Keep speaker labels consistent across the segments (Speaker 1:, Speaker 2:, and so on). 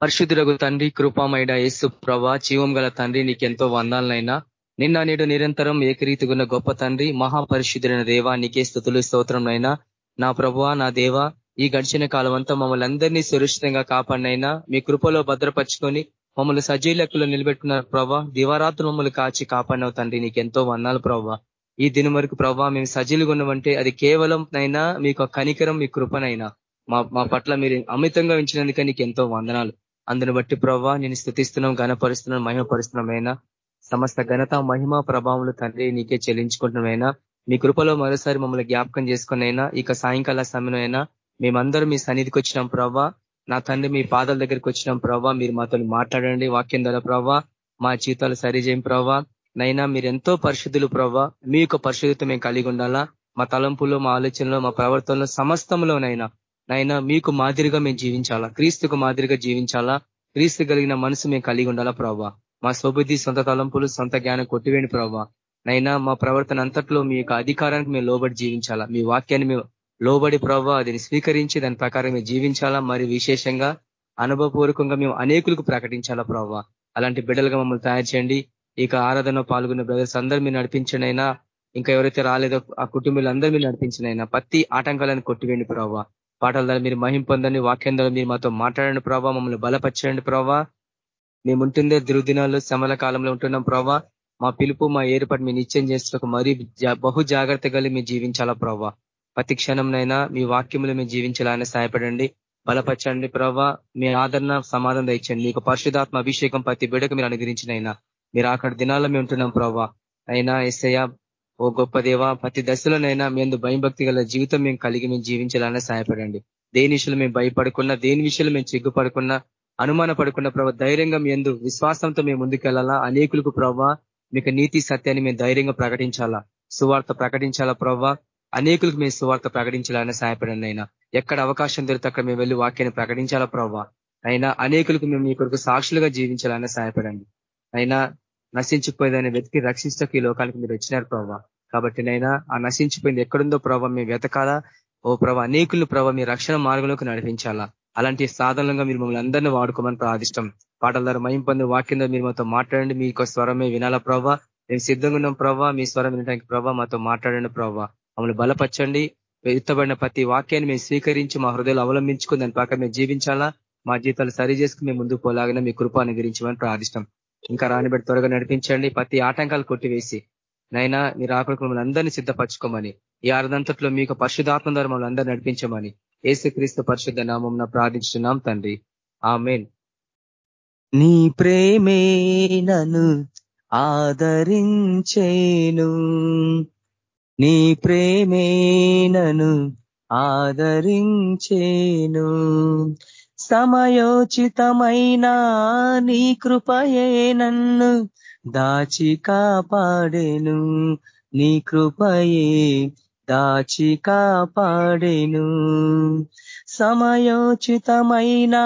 Speaker 1: పరిశుద్ధులకు తండ్రి కృపామైన యేసు ప్రభా జీవం గల తండ్రి నీకెంతో వందాలనైనా. నిన్న నేడు నిరంతరం ఏకరీతిగున్న గొప్ప తండ్రి మహాపరిశుద్ధులైన దేవా నీకే స్థుతులు స్తోత్రంనైనా నా ప్రభు నా దేవ ఈ గడిచిన కాలం అంతా మమ్మల్ని అందరినీ సురక్షితంగా కాపాడినైనా. మీ కృపలో భద్రపరుచుకొని మమ్మల్ని సజీలకులు నిలబెట్టుకున్న ప్రభా దివారాత్రులు మమ్మల్ని కాచి కాపాడినవు తండ్రి నీకెంతో వందాలు ప్రభా. ఈ దినం వరకు ప్రభావ మేము సజీలుగా ఉన్నామంటే అది కేవలం నైనా మీకు కనికరం మీ కృపనైనా. మా మా పట్ల మీరు అమితంగా ఉంచినందుకే నీకు ఎంతో వందనాలు. అందును బట్టి ప్రభావ నేను స్థుతిస్తున్నాం ఘనపరుస్తున్నాం మహిమపరుస్తున్నామైనా. సమస్త ఘనత మహిమ ప్రభావములు తండ్రి నీకే చెల్లించుకుంటున్నామైనా. మీ కృపలో మరోసారి మమ్మల్ని జ్ఞాపకం చేసుకునైనా. ఇక సాయంకాల సమయమైనా మేమందరూ మీ సన్నిధికి వచ్చినాం ప్రభావ నా తండ్రి మీ పాదాల దగ్గరికి వచ్చినాం ప్రభావ మీరు మాతో మాట్లాడండి వాక్యం ద్వారా ప్రభా. మా జీవితాలు సరిచేయం ప్రభావ నైనా మీరు ఎంతో పరిశుద్ధులు ప్రభా. మీ యొక్క పరిశుద్ధత మేము కలిగి ఉండాలా. మా తలంపులో మా ఆలోచనలో మా ప్రవర్తనలో సమస్తంలోనైనా నైనా మీకు మాదిరిగా మేము జీవించాలా? క్రీస్తుకు మాదిరిగా జీవించాలా? క్రీస్తు కలిగిన మనసు మేము కలిగి ఉండాలా ప్రభావ మా స్వబుద్ధి సొంత తలంపులు సొంత జ్ఞానం కొట్టివేండి ప్రభావ నైనా మా ప్రవర్తన అంతట్లో మీ యొక్క అధికారానికి మేము లోబడి జీవించాలా? మీ వాక్యాన్ని మేము లోబడి ప్రభావ అదిని స్వీకరించి దాని ప్రకారం మేము జీవించాలా? మరి విశేషంగా అనుభవపూర్వకంగా మేము అనేకులకు ప్రకటించాలా ప్రభావ అలాంటి బిడ్డలుగా మమ్మల్ని తయారు చేయండి. ఇక ఆరాధన పాల్గొన్న బ్రదర్స్ అందరూ మీరు నడిపించనైనా ఇంకా ఎవరైతే రాలేదో ఆ కుటుంబాలు అందరూ మీరు నడిపించినైనా ప్రతి ఆటంకాలను కొట్టివేండి ప్రభావ పాటల ద్వారా మీరు మహింపొందని వాక్యం ద్వారా మీరు మాతో మాట్లాడండి ప్రభావ మమ్మల్ని బలపరచండి ప్రభావ మేము ఉంటుందే దుర్దినాలు సమల కాలంలో ఉంటున్నాం ప్రభావ మా పిలుపు మా ఏర్పాటు మీ నిశ్చయం చేస్తున్న మరీ బహు జాగ్రత్త కలిగి మీరు జీవించాలా ప్రభావ ప్రతి క్షణంనైనా మీ వాక్యములు మేము జీవించాలని సహాయపడండి బలపరచండి ప్రభావ మీ ఆదరణ సమాధానం ఇచ్చండి మీకు పరిశుధాత్మ అభిషేకం ప్రతి బిడకు మీరు అనుగ్రహించినైనా మీరు అక్కడ దినాల్లో మేము ఉంటున్నాం ప్రభావ అయినా ఎస్ఐ ఓ గొప్ప దేవ ప్రతి దశలోనైనా మేము భయం భక్తి గల జీవితం మేము కలిగి మేము జీవించాలనే సహాయపడండి. దేని విషయంలో మేము భయపడకున్నా దేని విషయంలో మేము చిగ్గుపడకున్నా అనుమాన పడుకున్న ప్రభావ ధైర్యంగా మీ ఎందు విశ్వాసంతో మేము ముందుకెళ్ళాలా? అనేకులకు ప్రభావ మీకు నీతి సత్యాన్ని మేము ధైర్యంగా ప్రకటించాలా? సువార్త ప్రకటించాలా ప్రభావ అనేకులకు మేము సువార్త ప్రకటించాలని సహాయపడండి అయినా ఎక్కడ అవకాశం దొరికితే అక్కడ మేము వెళ్ళి వాక్యాన్ని ప్రకటించాలా ప్రభావ అయినా అనేకులకు మేము మీ కొరకు సాక్షులుగా జీవించాలని సహాయపడండి. అయినా నశించిపోయేదని వెతికి రక్షించక ఈ లోకానికి మీరు వచ్చినారు ప్రభావ కాబట్టి నైనా ఆ నశించిపోయింది ఎక్కడుందో ప్రభావ మేము వెతకాలా? ఓ ప్రభా అనేకులు ప్రభావ మీ రక్షణ మార్గంలోకి నడిపించాలా? అలాంటి సాధనంగా మీరు మమ్మల్ని అందరినీ వాడుకోమని ప్రాదిష్టం పాటల ద్వారా మయం వాక్యంలో మీరు మాతో మాట్లాడండి. మీకు స్వరమే వినాలా ప్రభావ మేము సిద్ధంగా ఉన్నాం ప్రభావ మీ స్వరం వినడానికి ప్రభావ మాతో మాట్లాడండి ప్రభావ మమ్మల్ని బలపరచండి. ఎత్తబడిన ప్రతి వాక్యాన్ని మేము స్వీకరించి మా హృదయాలు అవలంబించుకుని దాని ప్రకారం మేము జీవించాలా? మా జీవితాలు సరి చేసుకుని మేము ముందుకు పోలాగిన మీ కృప అనుగ్రహించమని ప్రార్థిష్టం. ఇంకా రానిబెట్టి త్వరగా నడిపించండి. ప్రతి ఆటంకాలు కొట్టివేసి నైనా మీరు ఆకలికి మమ్మల్ని అందరినీ సిద్ధపరచుకోమని ఈ ఆరదంతట్లో మీకు పరిశుధాత్మ ద్వారా మమ్మల్ని అందరూ నడిపించమని ఏసుక్రీస్తు పరిశుద్ధ నామం ప్రార్థించున్నాం తండ్రి. ఆమెన్.
Speaker 2: నీ ప్రేమే నను ఆదరించేను. నీ ప్రేమే నను ఆదరించేను. సమయోచితమైన నీ కృపయే నన్ను దాచి కాపాడేను. నీ కృపయే దాచి కాపాడేను. సమయోచితమైన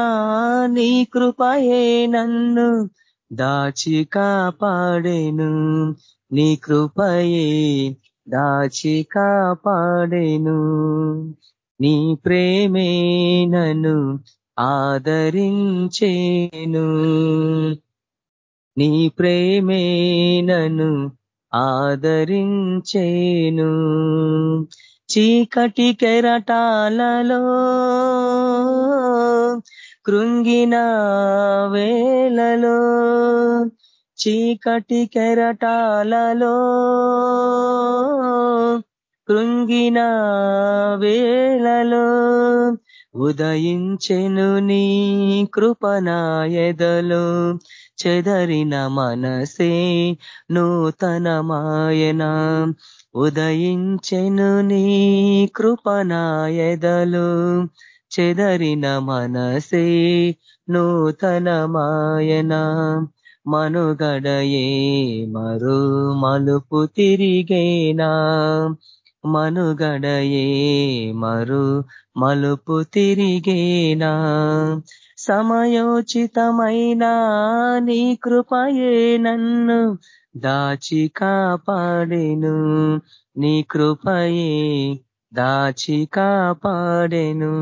Speaker 2: నీ కృపయే నన్ను దాచి కాపాడేను. నీ కృపయే దాచి కాపాడేను. నీ ప్రేమే నన్ను ఆదరించేను. నీ ప్రేమే నను ఆదరించేను. చీకటి కెరటాలలో కృంగిన వేలలో చీకటి కెరటాలలో కృంగిన వేళలో ఉదయించెను నీ కృపనాయదలో. చెదరిన మనసే నూతనమాయన. ఉదయించెను నీ కృపనాయదలు. చెదరిన మనసే నూతనమాయన. మనుగడయే మరు మలుపు తిరిగేనా? మనుగడయే మరు మలుపు తిరిగేనా సమయోచితమైన నీ కృపయే నన్ను దాచి కాపాడెను నీ కృపయే దాచి కాపాడెను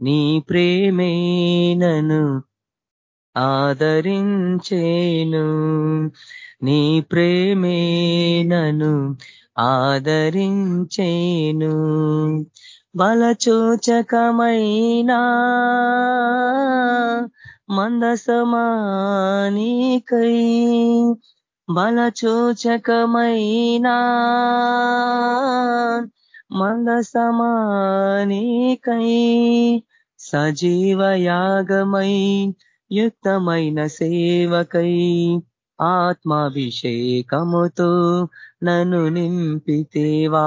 Speaker 2: నీ ప్రేమే నన్ను ఆదరించేను నీ ప్రేమేనను ఆదరించేను. బలచోచకమైనా మందసమానికై బలచోచకమైనా మందసమానికై సజీవయాగమై యుక్తమైన సేవకై ఆత్మాభిషేకముతో నన్ను నింపితేవా?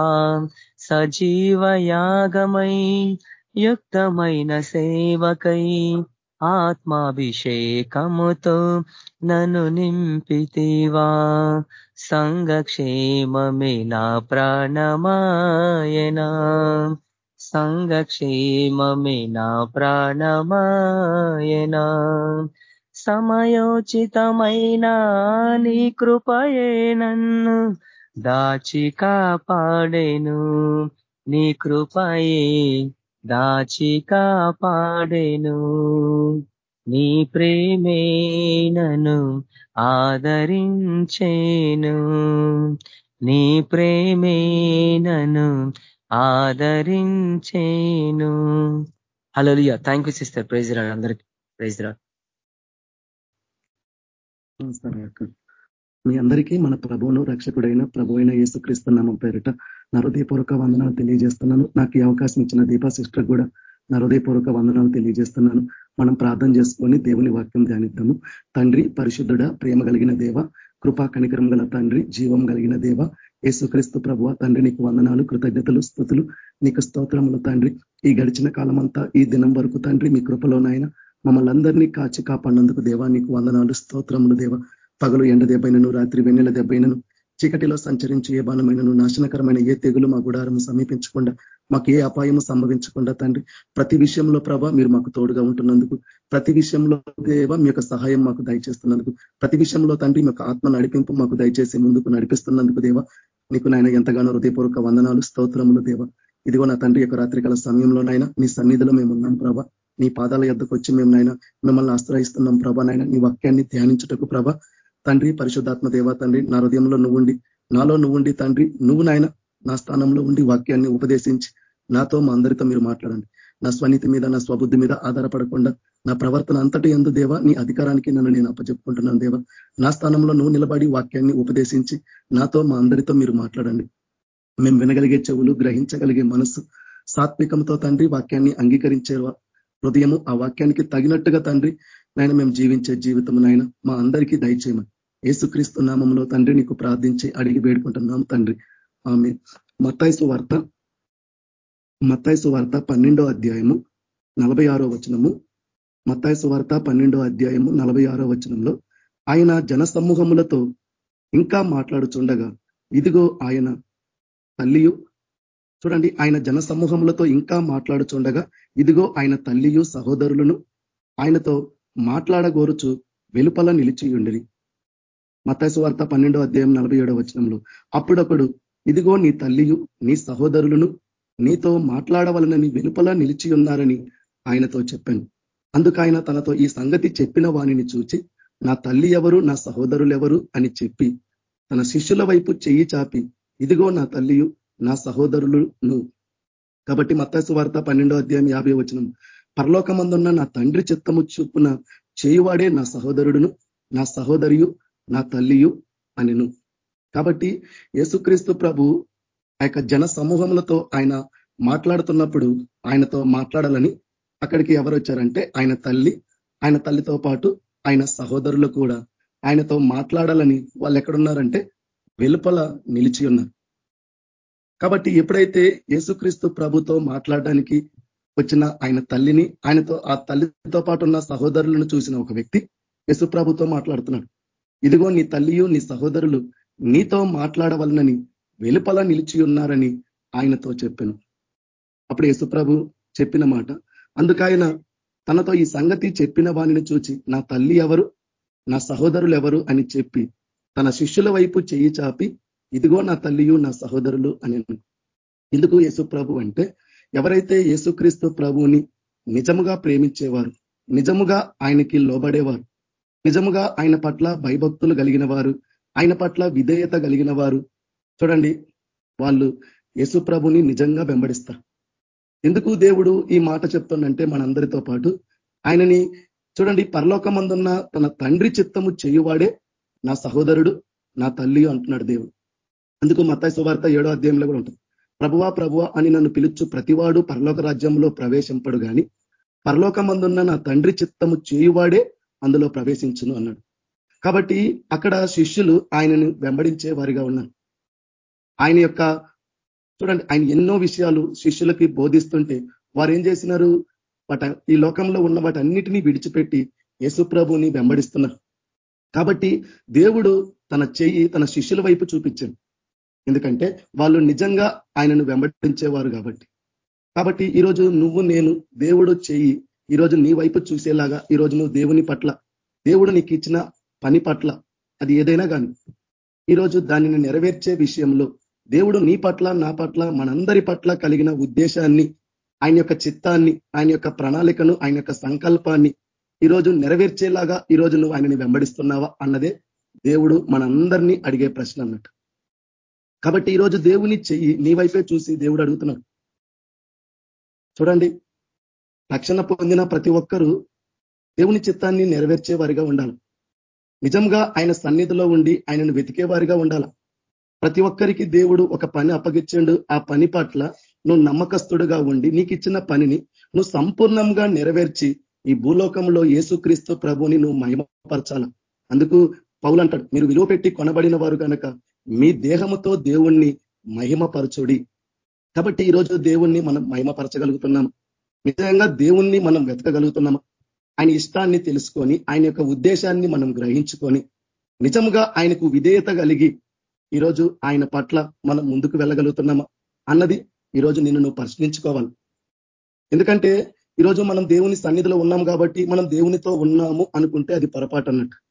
Speaker 2: సజీవయాగమై యుక్తమైన సేవకై ఆత్మాభిషేకముతో నన్ను నింపితేవా? సంగక్షేమమే నా ప్రాణమాయనా? సంగక్షేమమే నా ప్రాణమాయనా? సమయోచితమైన నీ కృపయే నన్ను దాచి కాపాడేను. నీ కృపయే దాచి కాపాడేను. నీ ప్రేమేనను ఆదరించేను. నీ ప్రేమేనను ఆదరించేను. Hello thank you sister praise Lord అందరికి. ప్రైజ్ రాడ్
Speaker 3: మీ అందరికీ మన ప్రభువును రక్షకుడైన ప్రభు అయిన యేసుక్రీస్తు నామం పేరిట నా హృదయపూర్వక వందనాలు తెలియజేస్తున్నాను. నాకు ఈ అవకాశం ఇచ్చిన దీపా సిస్టర్ కూడా నా హృదయపూర్వక వందనాలు తెలియజేస్తున్నాను. మనం ప్రార్థన చేసుకొని దేవుని వాక్యం ధ్యానిద్దాము. తండ్రి పరిశుద్ధుడ ప్రేమ కలిగిన దేవ కృపా కనికరం గల తండ్రి జీవం కలిగిన దేవ యేసుక్రీస్తు ప్రభువ తండ్రి నీకు వందనాలు కృతజ్ఞతలు స్థుతులు నీకు స్తోత్రములు తండ్రి. ఈ గడిచిన కాలమంతా ఈ దినం వరకు తండ్రి మీ కృపలోనైనా మమ్మల్ని అందరినీ కాచి కాపాడినందుకు దేవా నీకు వందనాలు స్తోత్రములు దేవ. పగలు ఎండ దెబ్బైనను రాత్రి వెన్నెల దెబ్బైనను చీకటిలో సంచరించి ఏ బాణమైనను నాశనకరమైన ఏ తెగులు మా గుడారము సమీపించకుండా మాకు ఏ అపాయము సంభవించకుండా తండ్రి ప్రతి విషయంలో ప్రభా మీరు మాకు తోడుగా ఉంటున్నందుకు ప్రతి విషయంలో దేవ మీ యొక్క సహాయం మాకు దయచేస్తున్నందుకు ప్రతి విషయంలో తండ్రి మీ ఆత్మ నడిపింపు మాకు దయచేసి ముందుకు నడిపిస్తున్నందుకు దేవ. నీకు నాయన ఎంతగానో హృదయపూర్వక వందనాలు స్తోత్రములు దేవ. ఇదిగో నా తండ్రి యొక్క రాత్రికాల సమయంలోనైనా నీ సన్నిధిలో మేము ఉన్నాం ప్రభా. నీ పాదాల ఎద్దకు వచ్చి మేము నాయన మిమ్మల్ని ఆశ్రయిస్తున్నాం ప్రభా నాయన. నీ వాక్యాన్ని ధ్యానించుటకు ప్రభ. తండ్రి పరిశుద్ధాత్మ దేవ తండ్రి నా హృదయంలో నువ్వుండి నాలో నువ్వుండి తండ్రి నువ్వు నాయన నా స్థానంలో ఉండి వాక్యాన్ని ఉపదేశించి నాతో మా అందరితో మీరు మాట్లాడండి. నా స్వనీతి మీద నా స్వబుద్ధి మీద ఆధారపడకుండా నా ప్రవర్తన అంతటి ఎందు దేవ నీ అధికారానికి నన్ను నేను అప్పచెప్పుకుంటున్నాను దేవ. నా స్థానంలో నువ్వు నిలబడి వాక్యాన్ని ఉపదేశించి నాతో మా అందరితో మీరు మాట్లాడండి. మేము వినగలిగే చెవులు గ్రహించగలిగే మనస్సు సాత్వికంతో తండ్రి వాక్యాన్ని అంగీకరించే హృదయము ఆ వాక్యానికి తగినట్టుగా తండ్రి నాయన మేము జీవించే జీవితం నాయన మా అందరికీ దయచేయమని. ఏసుక్రీస్తు నామంలో తండ్రి నీకు ప్రార్థించి అడిగి వేడుకుంటున్నాం తండ్రి. ఆమె మత్తాయిసు వార్త మత్తాయిసు వార్త పన్నెండో అధ్యాయము నలభై వచనము. మత్తాయిసు వార్త పన్నెండో అధ్యాయము నలభై ఆరో వచనంలో ఆయన జనసమూహములతో ఇంకా మాట్లాడుచుండగా ఇదిగో ఆయన తల్లియు చూడండి ఆయన జన సమూహములతో ఇంకా మాట్లాడుచుండగా ఇదిగో ఆయన తల్లియు సహోదరులను ఆయనతో మాట్లాడగోరుచు వెలుపల నిలిచియుండిరి. మతాసు వార్త పన్నెండో అధ్యాయం నలభై ఏడో వచనంలో అప్పుడప్పుడు ఇదిగో నీ తల్లియు నీ సహోదరులను నీతో మాట్లాడవలనని వెలుపల నిలిచి ఉన్నారని ఆయనతో చెప్పాను. అందుకు ఆయన తనతో ఈ సంగతి చెప్పిన వాణిని చూచి నా తల్లి ఎవరు నా సహోదరులెవరు అని చెప్పి తన శిష్యుల వైపు చెయ్యి చాపి ఇదిగో నా తల్లియు నా సహోదరులు నువ్వు. కాబట్టి మత్స్సు వార్త పన్నెండో అధ్యాయం యాభై వచనం. పరలోకమందున్న నా తండ్రి చిత్తము చూపున చేయువాడే నా సహోదరుడును నా సహోదరియు నా తల్లియు అనిను. కాబట్టి యేసుక్రీస్తు ప్రభు ఆ యొక్క జన సమూహములతో ఆయన మాట్లాడుతున్నప్పుడు ఆయనతో మాట్లాడాలని అక్కడికి ఎవరు వచ్చారంటే ఆయన తల్లి ఆయన తల్లితో పాటు ఆయన సహోదరులు కూడా. ఆయనతో మాట్లాడాలని వాళ్ళు ఎక్కడున్నారంటే వెలుపల నిలిచి ఉన్నారు. కాబట్టి ఎప్పుడైతే యేసుక్రీస్తు ప్రభుతో మాట్లాడడానికి వచ్చిన ఆయన తల్లిని ఆయనతో ఆ తల్లితో పాటు ఉన్న సహోదరులను చూసిన ఒక వ్యక్తి యశుప్రభుతో మాట్లాడుతున్నాడు. ఇదిగో నీ తల్లియు నీ సహోదరులు నీతో మాట్లాడవలనని వెలుపల నిలిచి ఉన్నారని ఆయనతో చెప్పాను. అప్పుడు యశుప్రభు చెప్పిన మాట అందుకైన తనతో ఈ సంగతి చెప్పిన వాణిని చూచి నా తల్లి ఎవరు నా సహోదరులు ఎవరు అని చెప్పి తన శిష్యుల వైపు చెయ్యి చాపి ఇదిగో నా తల్లియు నా సహోదరులు అని ఎందుకు యేసుప్రభు అంటే ఎవరైతే యేసుక్రీస్తు ప్రభువుని నిజముగా ప్రేమించేవారు నిజముగా ఆయనకి లోబడేవారు నిజముగా ఆయన పట్ల భయభక్తులు కలిగిన వారు ఆయన పట్ల విధేయత కలిగిన వారు చూడండి వాళ్ళు యేసు ప్రభుని నిజంగా వెంబడిస్తారు. ఎందుకు దేవుడు ఈ మాట చెప్తుండంటే మనందరితో పాటు ఆయనని చూడండి పరలోకమందున్న తన తండ్రి చిత్తము చేయువాడే నా సహోదరుడు నా తల్లి అంటున్నాడు దేవుడు. అందుకు మత్తాయి సువార్త ఏడో అధ్యాయంలో కూడా ఉంటుంది. ప్రభువా ప్రభువా అని నన్ను పిలుచు ప్రతివాడు పరలోక రాజ్యంలో ప్రవేశింపడు గాని పరలోకమందున్న నా తండ్రి చిత్తము చేయువాడే అందులో ప్రవేశించును అన్నాడు. కాబట్టి అక్కడ శిష్యులు ఆయనను వెంబడించే వారిగా ఉన్నారు. ఆయన యొక్క చూడండి ఆయన ఎన్నో విషయాలు శిష్యులకి బోధిస్తుంటే వారు ఏం చేసినారు? వాట ఈ లోకంలో ఉన్న వాటన్నిటినీ విడిచిపెట్టి యేసుప్రభుని వెంబడిస్తున్నారు. కాబట్టి దేవుడు తన చెయ్యి తన శిష్యుల వైపు చూపించాడు. ఎందుకంటే వాళ్ళు నిజంగా ఆయనను వెంబడించేవారు కాబట్టి. కాబట్టి ఈరోజు నువ్వు నేను దేవుడు చేయి. ఈరోజు నీ వైపు చూసేలాగా ఈరోజు నువ్వు దేవుని పట్ల దేవుడు నీకు ఇచ్చిన పని పట్ల అది ఏదైనా కానీ ఈరోజు దానిని నెరవేర్చే విషయంలో దేవుడు నీ పట్ల నా పట్ల మనందరి పట్ల కలిగిన ఉద్దేశాన్ని ఆయన యొక్క చిత్తాన్ని ఆయన యొక్క ప్రణాళికను ఆయన యొక్క సంకల్పాన్ని ఈరోజు నెరవేర్చేలాగా ఈరోజు నువ్వు ఆయనని వెంబడిస్తున్నావా అన్నదే దేవుడు మనందరినీ అడిగే ప్రశ్న అన్నట్టు. కాబట్టి ఈరోజు దేవుని చెయ్యి నీ వైపే చూసి దేవుడు అడుగుతున్నాడు. చూడండి రక్షణ పొందిన ప్రతి ఒక్కరూ దేవుని చిత్తాన్ని నెరవేర్చే వారిగా ఉండాలి. నిజంగా ఆయన సన్నిధిలో ఉండి ఆయనను వెతికే వారిగా ఉండాలి. ప్రతి ఒక్కరికి దేవుడు ఒక పని అప్పగించండు. ఆ పని పట్ల నువ్వు నమ్మకస్తుడుగా ఉండి నీకు ఇచ్చిన పనిని నువ్వు సంపూర్ణంగా నెరవేర్చి ఈ భూలోకంలో యేసుక్రీస్తు ప్రభుని నువ్వు మహిమపరచాల. అందుకు పౌలు అంటాడు మీరు విలువ పెట్టి కొనబడిన వారు కనుక మీ దేహముతో దేవుణ్ణి మహిమపరచుడి. కాబట్టి ఈరోజు దేవుణ్ణి మనం మహిమపరచగలుగుతున్నాం. నిజంగా దేవుణ్ణి మనం వెతకగలుగుతున్నాము ఆయన ఇష్టాన్ని తెలుసుకొని ఆయన యొక్క ఉద్దేశాన్ని మనం గ్రహించుకొని నిజంగా ఆయనకు విధేయత కలిగి ఈరోజు ఆయన పట్ల మనం ముందుకు వెళ్ళగలుగుతున్నామా అన్నది ఈరోజు నిన్ను నువ్వు ప్రశ్నించుకోవాలి. ఎందుకంటే ఈరోజు మనం దేవుని సన్నిధిలో ఉన్నాం కాబట్టి మనం దేవునితో ఉన్నాము అనుకుంటే అది పొరపాటు అన్నట్టు.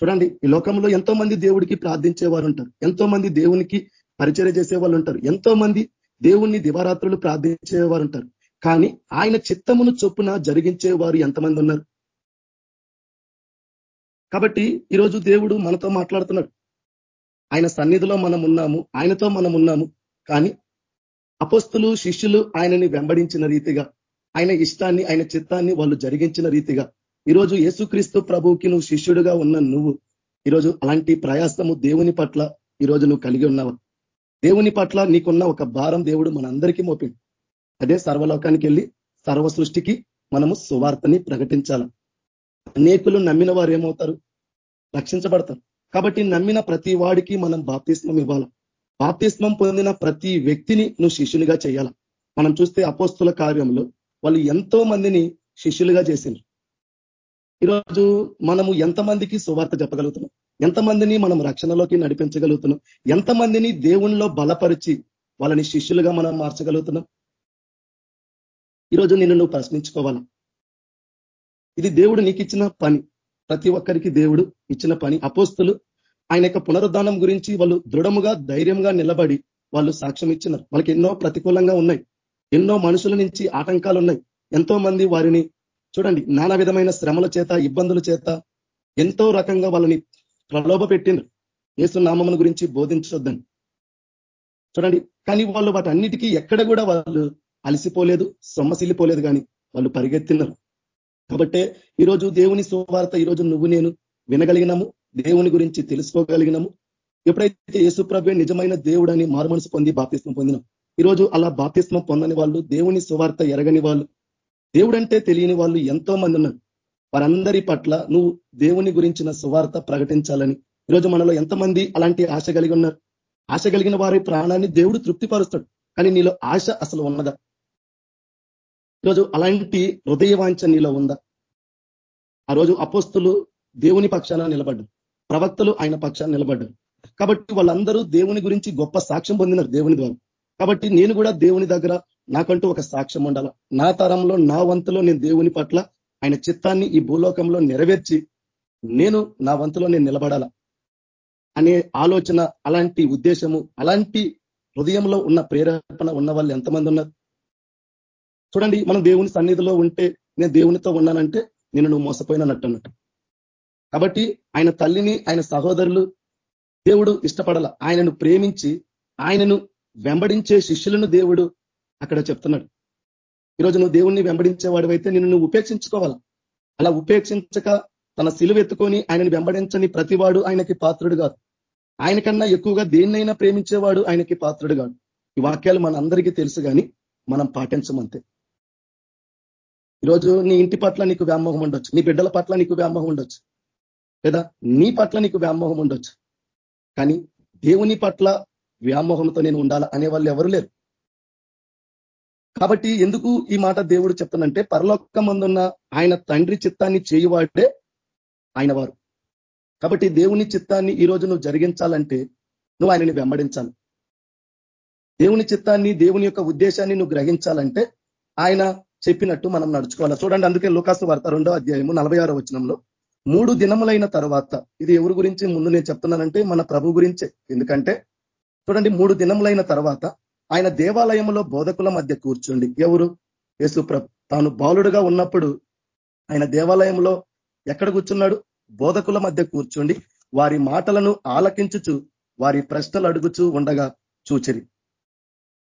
Speaker 3: చూడండి ఈ లోకంలో ఎంతో మంది దేవుడికి ప్రార్థించే వారు ఉంటారు ఎంతో మంది దేవునికి పరిచయం చేసే వాళ్ళు ఉంటారు ఎంతో మంది దేవుణ్ణి దివారాత్రులు ప్రార్థించే వారు ఉంటారు కానీ ఆయన చిత్తమును చొప్పున జరిగించే వారు ఎంతమంది ఉన్నారు కాబట్టి ఈరోజు దేవుడు మనతో మాట్లాడుతున్నాడు. ఆయన సన్నిధిలో మనం ఉన్నాము ఆయనతో మనం ఉన్నాము కానీ అపస్తులు శిష్యులు ఆయనని వెంబడించిన రీతిగా ఆయన ఇష్టాన్ని ఆయన చిత్తాన్ని వాళ్ళు జరిగించిన రీతిగా ఈరోజు యేసుక్రీస్తు ప్రభువుకి నువ్వు శిష్యుడుగా ఉన్న నువ్వు ఈరోజు అలాంటి ప్రయాసము దేవుని పట్ల ఈరోజు నువ్వు కలిగి ఉన్నావు? దేవుని పట్ల నీకున్న ఒక భారం దేవుడు మనందరికీ మోపిండు. అదే సర్వలోకానికి వెళ్ళి సర్వ సృష్టికి మనము సువార్తని ప్రకటించాల. అనేకులు నమ్మిన వారు ఏమవుతారు? రక్షించబడతారు. కాబట్టి నమ్మిన ప్రతి వాడికి మనం బాప్తిస్మం ఇవ్వాల. బాప్తిస్మం పొందిన ప్రతి వ్యక్తిని నువ్వు శిష్యునిగా చేయాల. మనం చూస్తే అపోస్తుల కార్యంలో వాళ్ళు ఎంతో మందిని శిష్యులుగా చేసిండ్రు. ఈరోజు మనము ఎంతమందికి సువార్త చెప్పగలుగుతున్నాం? ఎంతమందిని మనం రక్షణలోకి నడిపించగలుగుతున్నాం? ఎంతమందిని దేవుణ్ణిలో బలపరిచి వాళ్ళని శిష్యులుగా మనం మార్చగలుగుతున్నాం? ఈరోజు నిన్ను నువ్వు ప్రశ్నించుకోవాలి. ఇది దేవుడు నీకు ఇచ్చిన పని. ప్రతి ఒక్కరికి దేవుడు ఇచ్చిన పని. అపోస్తులు ఆయన యొక్క పునరుద్ధానం గురించి వాళ్ళు దృఢముగా ధైర్యంగా నిలబడి వాళ్ళు సాక్ష్యం ఇచ్చినారు. వాళ్ళకి ఎన్నో ప్రతికూలంగా ఉన్నాయి. ఎన్నో మనుషుల నుంచి ఆటంకాలు ఉన్నాయి ఎంతో మంది వారిని చూడండి నానా విధమైన శ్రమల చేత ఇబ్బందుల చేత ఎంతో రకంగా వాళ్ళని ప్రలోభ పెట్టిండ్రు. యేసు నామముల గురించి బోధించొద్దని చూడండి కానీ వాళ్ళు వాటన్నిటికీ ఎక్కడ కూడా వాళ్ళు అలసిపోలేదు సొమ్మసిల్లిపోలేదు కానీ వాళ్ళు పరిగెత్తినారు కాబట్టే ఈరోజు దేవుని సువార్త ఈరోజు నువ్వు నేను వినగలిగినాము దేవుని గురించి తెలుసుకోగలిగినాము. ఎప్పుడైతే యేసుప్రభే నిజమైన దేవుడని మారుమనసు పొంది బాప్తిస్మం పొందినాం ఈరోజు అలా బాప్తిస్మం పొందని వాళ్ళు దేవుని సువార్త ఎరగని వాళ్ళు దేవుడంటే తెలియని వాళ్ళు ఎంతో మంది ఉన్నారు. వారందరి పట్ల నువ్వు దేవుని గురించిన సువార్త ప్రకటించాలని. ఈరోజు మనలో ఎంతమంది అలాంటి ఆశ కలిగి ఉన్నారు? ఆశ కలిగిన వారి ప్రాణాన్ని దేవుడు తృప్తిపరుస్తాడు. కానీ నీలో ఆశ అసలు ఉన్నదా? ఈరోజు అలాంటి హృదయవాంఛ నీలో ఉందా? ఆ రోజు అపోస్తులు దేవుని పక్షాన నిలబడ్డారు. ప్రవక్తలు ఆయన పక్షాన నిలబడ్డారు. కాబట్టి వాళ్ళందరూ దేవుని గురించి గొప్ప సాక్ష్యం పొందినారు దేవుని ద్వారా. కాబట్టి నేను కూడా దేవుని దగ్గర నాకంటూ ఒక సాక్ష్యం ఉండాల. నా తరంలో నా వంతులో నేను దేవుని పట్ల ఆయన చిత్తాన్ని ఈ భూలోకంలో నెరవేర్చి నేను నా వంతులో నేను నిలబడాల అనే ఆలోచన అలాంటి ఉద్దేశము అలాంటి హృదయంలో ఉన్న ప్రేరేపణ ఉన్న వాళ్ళు ఎంతమంది ఉన్నారు? చూడండి మనం దేవుని సన్నిధిలో ఉంటే నేను దేవునితో ఉన్నానంటే నేను నువ్వు మోసపోయినట్టు అన్నట్టు కాబట్టి ఆయన తల్లిని ఆయన సహోదరులు దేవుడు ఇష్టపడాల. ఆయనను ప్రేమించి ఆయనను వెంబడించే శిష్యులను దేవుడు అక్కడ చెప్తున్నాడు. ఈరోజు నువ్వు దేవుణ్ణి వెంబడించేవాడు అయితే నిన్ను నువ్వు ఉపేక్షించుకోవాలి. అలా ఉపేక్షించక తన సిలువెత్తుకొని ఆయనను వెంబడించని ప్రతివాడు ఆయనకి పాత్రుడు కాదు. ఆయనకన్నా ఎక్కువగా దేన్నైనా ప్రేమించేవాడు ఆయనకి పాత్రుడు కాదు ఈ వాక్యాలు మన అందరికీ తెలుసు కానీ మనం పాటించమంతే. ఈరోజు నీ ఇంటి పట్ల నీకు వ్యామోహం ఉండొచ్చు. నీ బిడ్డల పట్ల నీకు వ్యామోహం ఉండొచ్చు. లేదా నీ పట్ల నీకు వ్యామోహం ఉండొచ్చు. కానీ దేవుని పట్ల వ్యామోహంతో నేను ఉండాలా అనే వాళ్ళు ఎవరు లేరు. కాబట్టి ఎందుకు ఈ మాట దేవుడు చెప్తుందంటే పరలోకమందున్న ఆయన తండ్రి చిత్తాన్ని చేయువాడే ఆయన వారు. కాబట్టి దేవుని చిత్తాన్ని ఈ రోజు నువ్వు జరిగించాలంటే నువ్వు ఆయనని వెంబడించాలి. దేవుని చిత్తాన్ని దేవుని యొక్క ఉద్దేశాన్ని నువ్వు గ్రహించాలంటే ఆయన చెప్పినట్టు మనం నడుచుకోవాలి. చూడండి అందుకే లోకాసు వార్త రెండో అధ్యాయము నలభై ఆరో వచనంలో మూడు దినములైన తర్వాత ఇది ఎవరి గురించి ముందు నేను చెప్తున్నానంటే మన ప్రభు గురించే. ఎందుకంటే చూడండి మూడు దినములైన తర్వాత ఆయన దేవాలయంలో బోధకుల మధ్య కూర్చుండి ఎవరు? యేసు తాను బాలుడుగా ఉన్నప్పుడు ఆయన దేవాలయంలో ఎక్కడ కూర్చున్నాడు? బోధకుల మధ్య కూర్చోండి వారి మాటలను ఆలకించుచు వారి ప్రశ్నలు అడుగుచూ ఉండగా చూచిరి.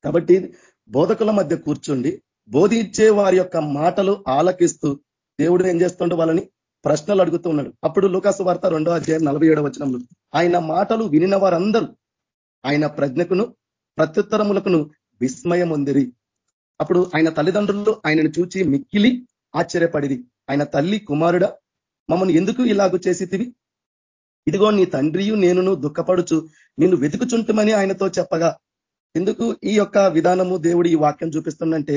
Speaker 3: కాబట్టి బోధకుల మధ్య కూర్చోండి బోధించే వారి యొక్క మాటలు ఆలకిస్తూ దేవుడు ఏం చేస్తుండే వాళ్ళని? ప్రశ్నలు అడుగుతూ ఉన్నాడు. అప్పుడు లుకాసు వార్త రెండో అధ్యాయం నలభై ఏడవ వచనంలో ఆయన మాటలు వినిన వారందరూ ఆయన ప్రజ్ఞకును ప్రత్యుత్తరములకును విస్మయం ఉందిరి అప్పుడు ఆయన తల్లిదండ్రులు ఆయనను చూచి మిక్కిలి ఆశ్చర్యపడిది ఆయన తల్లి కుమారుడ మమ్మల్ని ఎందుకు ఇలాగ చేసితివి? ఇదిగో నీ తండ్రియు నేనును దుఃఖపడుచు నిన్ను వెతుకుచుంటమని ఆయనతో చెప్పగా ఎందుకు ఈ యొక్క విధానము దేవుడు ఈ వాక్యం చూపిస్తుందంటే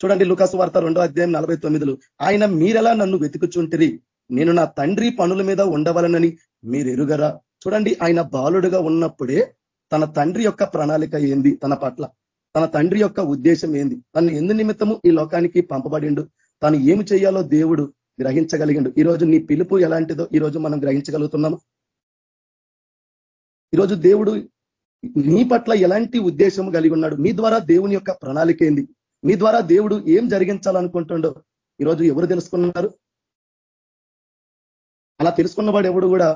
Speaker 3: చూడండి లుకాసు వార్త రెండో అధ్యాయం నలభై తొమ్మిదిలో ఆయన మీరెలా నన్ను వెతుకుచుంటిరి? నేను నా తండ్రి పనుల మీద ఉండవలనని మీరు ఎరుగరా చూడండి ఆయన బాలుడుగా ఉన్నప్పుడే తన తండ్రి యొక్క ప్రణాళిక ఏంది? తన పట్ల. తన తండ్రి యొక్క ఉద్దేశం ఏంది? తను ఎందు నిమిత్తము ఈ లోకానికి పంపబడిండు? తను ఏమి చేయాలో దేవుడు గ్రహించగలిగిండు? ఈరోజు నీ పిలుపు ఎలాంటిదో ఈరోజు మనం గ్రహించగలుగుతున్నాము? ఈరోజు దేవుడు నీ పట్ల ఎలాంటి ఉద్దేశం కలిగి ఉన్నాడు? మీ ద్వారా దేవుని యొక్క ప్రణాళిక ఏంది? మీ ద్వారా దేవుడు ఏం జరిగించాలనుకుంటుండో ఈరోజు ఎవరు తెలుసుకున్నారు? అలా తెలుసుకున్నవాడు ఎవడు కూడా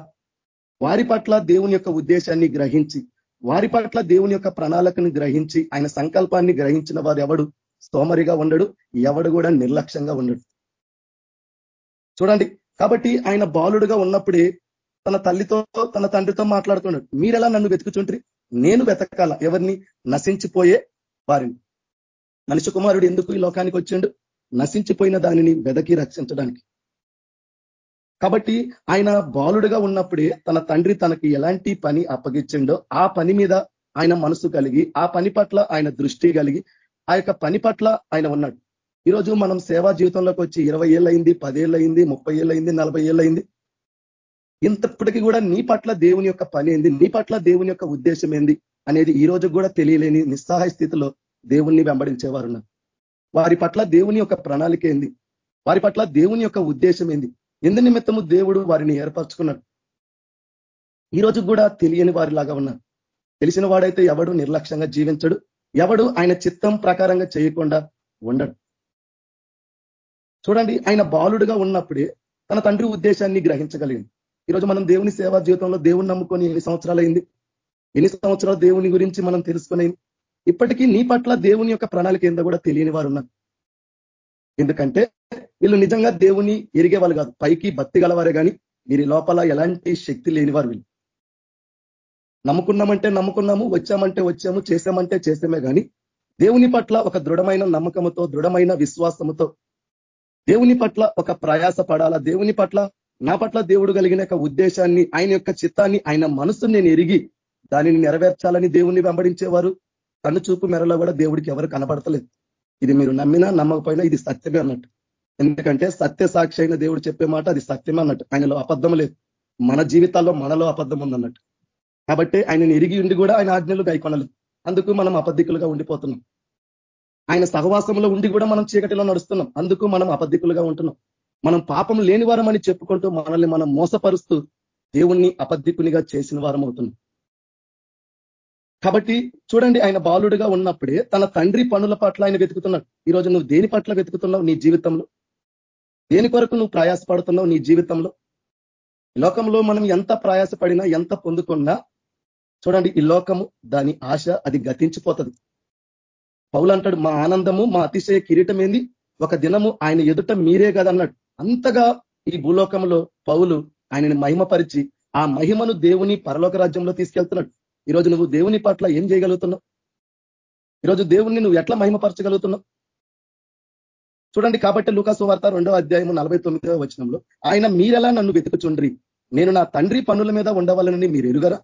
Speaker 3: వారి పట్ల దేవుని యొక్క ఉద్దేశాన్ని గ్రహించి వారి పట్ల దేవుని యొక్క ప్రణాళికను గ్రహించి ఆయన సంకల్పాన్ని గ్రహించిన వారు ఎవడు సోమరిగా ఉండడు ఎవడు కూడా నిర్లక్ష్యంగా ఉండడు. చూడండి కాబట్టి ఆయన బాలుడుగా ఉన్నప్పుడే తన తల్లితో తన తండ్రితో మాట్లాడుతున్నాడు. మీరెలా నన్ను వెతుకుచుంటారు? నేను వెతకాల? ఎవరిని? నశించిపోయే వారిని. మనిషి కుమారుడు ఎందుకు ఈ లోకానికి వచ్చిండు? నశించిపోయిన దానిని వెదకి రక్షించడానికి. కాబట్టి ఆయన బాలుడుగా ఉన్నప్పుడే తన తండ్రి తనకి ఎలాంటి పని అప్పగించిండో ఆ పని మీద ఆయన మనసు కలిగి ఆ పని పట్ల ఆయన దృష్టి కలిగి ఆ యొక్క పని పట్ల ఆయన ఉన్నాడు. ఈరోజు మనం సేవా జీవితంలోకి వచ్చి ఇరవై ఏళ్ళయింది పదేళ్ళయింది ముప్పై ఏళ్ళయింది నలభై ఏళ్ళయింది. ఇంతప్పటికీ కూడా నీ పట్ల దేవుని యొక్క పని ఏంది? నీ పట్ల దేవుని యొక్క ఉద్దేశం ఏంది? అనేది ఈ రోజు కూడా తెలియలేని నిస్సహాయ స్థితిలో దేవుణ్ణి వెంబడించేవారు వారి పట్ల దేవుని యొక్క ప్రణాళిక ఏంది? వారి పట్ల దేవుని యొక్క ఉద్దేశం ఏంది? ఎందు నిమిత్తము దేవుడు వారిని ఏర్పరచుకున్నాడు. ఈ కూడా తెలియని వారిలాగా ఉన్నారు తెలిసిన వాడైతే ఎవడు నిర్లక్ష్యంగా జీవించడు. ఎవడు ఆయన చిత్తం ప్రకారంగా చేయకుండా ఉండడు. చూడండి ఆయన బాలుడుగా ఉన్నప్పుడే తన తండ్రి ఉద్దేశాన్ని గ్రహించగలిగింది. ఈరోజు మనం దేవుని సేవా జీవితంలో దేవుని నమ్ముకొని ఎన్ని సంవత్సరాలు అయింది ఎన్ని సంవత్సరాలు దేవుని గురించి మనం తెలుసుకునేది ఇప్పటికీ నీ పట్ల దేవుని యొక్క ప్రణాళిక ఏందో కూడా తెలియని వారు ఉన్నారు. ఎందుకంటే వీళ్ళు నిజంగా దేవుని ఎరిగే వాళ్ళు కాదు. పైకి భక్తి గలవారే కానీ వీరి లోపల ఎలాంటి శక్తి లేనివారు వీళ్ళు. నమ్ముకున్నామంటే నమ్ముకున్నాము వచ్చామంటే వచ్చాము చేసామంటే చేసామే కానీ దేవుని పట్ల ఒక దృఢమైన నమ్మకంతో దృఢమైన విశ్వాసముతో దేవుని పట్ల ఒక ప్రయాస పడాలా? దేవుని పట్ల నా పట్ల దేవుడు కలిగిన ఉద్దేశాన్ని ఆయన యొక్క చిత్తాన్ని ఆయన మనసును నేను ఎరిగి దానిని నెరవేర్చాలని దేవుణ్ణి వెంబడించేవారు. కన్ను చూపు మెరలో కూడా దేవుడికి ఎవరు కనపడతలేదు ఇది మీరు నమ్మినా నమ్మకపోయినా ఇది సత్యమే అన్నట్టు. ఎందుకంటే సత్య సాక్షి అయిన దేవుడు చెప్పే మాట అది సత్యమే అన్నట్టు. ఆయనలో అబద్ధం లేదు. మన జీవితాల్లో మనలో అబద్ధం ఉందన్నట్టు. కాబట్టి ఆయనను ఎరిగి ఉండి కూడా ఆయన ఆజ్ఞలు గైకొనలేదు అందుకు మనం అబద్ధికులుగా ఉండిపోతున్నాం. ఆయన సహవాసంలో ఉండి కూడా మనం చీకటిలో నడుస్తున్నాం. అందుకు మనం అబద్ధికులుగా ఉంటున్నాం. మనం పాపం లేని వారం అని చెప్పుకుంటూ మనల్ని మనం మోసపరుస్తూ దేవుణ్ణి అబద్ధికునిగా చేసిన వారం అవుతున్నాం. కాబట్టి చూడండి ఆయన బాలుడుగా ఉన్నప్పుడే తన తండ్రి పనుల పట్ల ఆయన వెతుకుతున్నాడు. ఈరోజు నువ్వు దేని పట్ల వెతుకుతున్నావు నీ జీవితంలో? దేని కొరకు నువ్వు ప్రయాసపడుతున్నావు నీ జీవితంలో? లోకంలో మనం ఎంత ప్రయాసపడినా ఎంత పొందుకున్నా చూడండి ఈ లోకము దాని ఆశ అది గతించిపోతుంది. పౌలు అంటాడు మా ఆనందము మా అతిశయ కిరీటం ఏంది ఒక దినము ఆయన ఎదుట మీరే కదన్నాడు. అంతగా ఈ భూలోకంలో పౌలు ఆయనని మహిమపరిచి ఆ మహిమను దేవుని పరలోక రాజ్యంలో తీసుకెళ్తున్నాడు. ఈరోజు నువ్వు దేవుని పట్ల ఏం చేయగలుగుతున్నావు? ఈరోజు దేవుణ్ణి నువ్వు ఎట్లా మహిమపరచగలుగుతున్నావు? చూడండి కాబట్టి లూకాసు వార్త రెండో అధ్యాయము నలభై తొమ్మిదవ వచనంలో ఆయన మీరెలా నన్ను వెతుకుచుండ్రి? నేను నా తండ్రి పనుల మీద ఉండవాలని మీరు ఎరుగరా?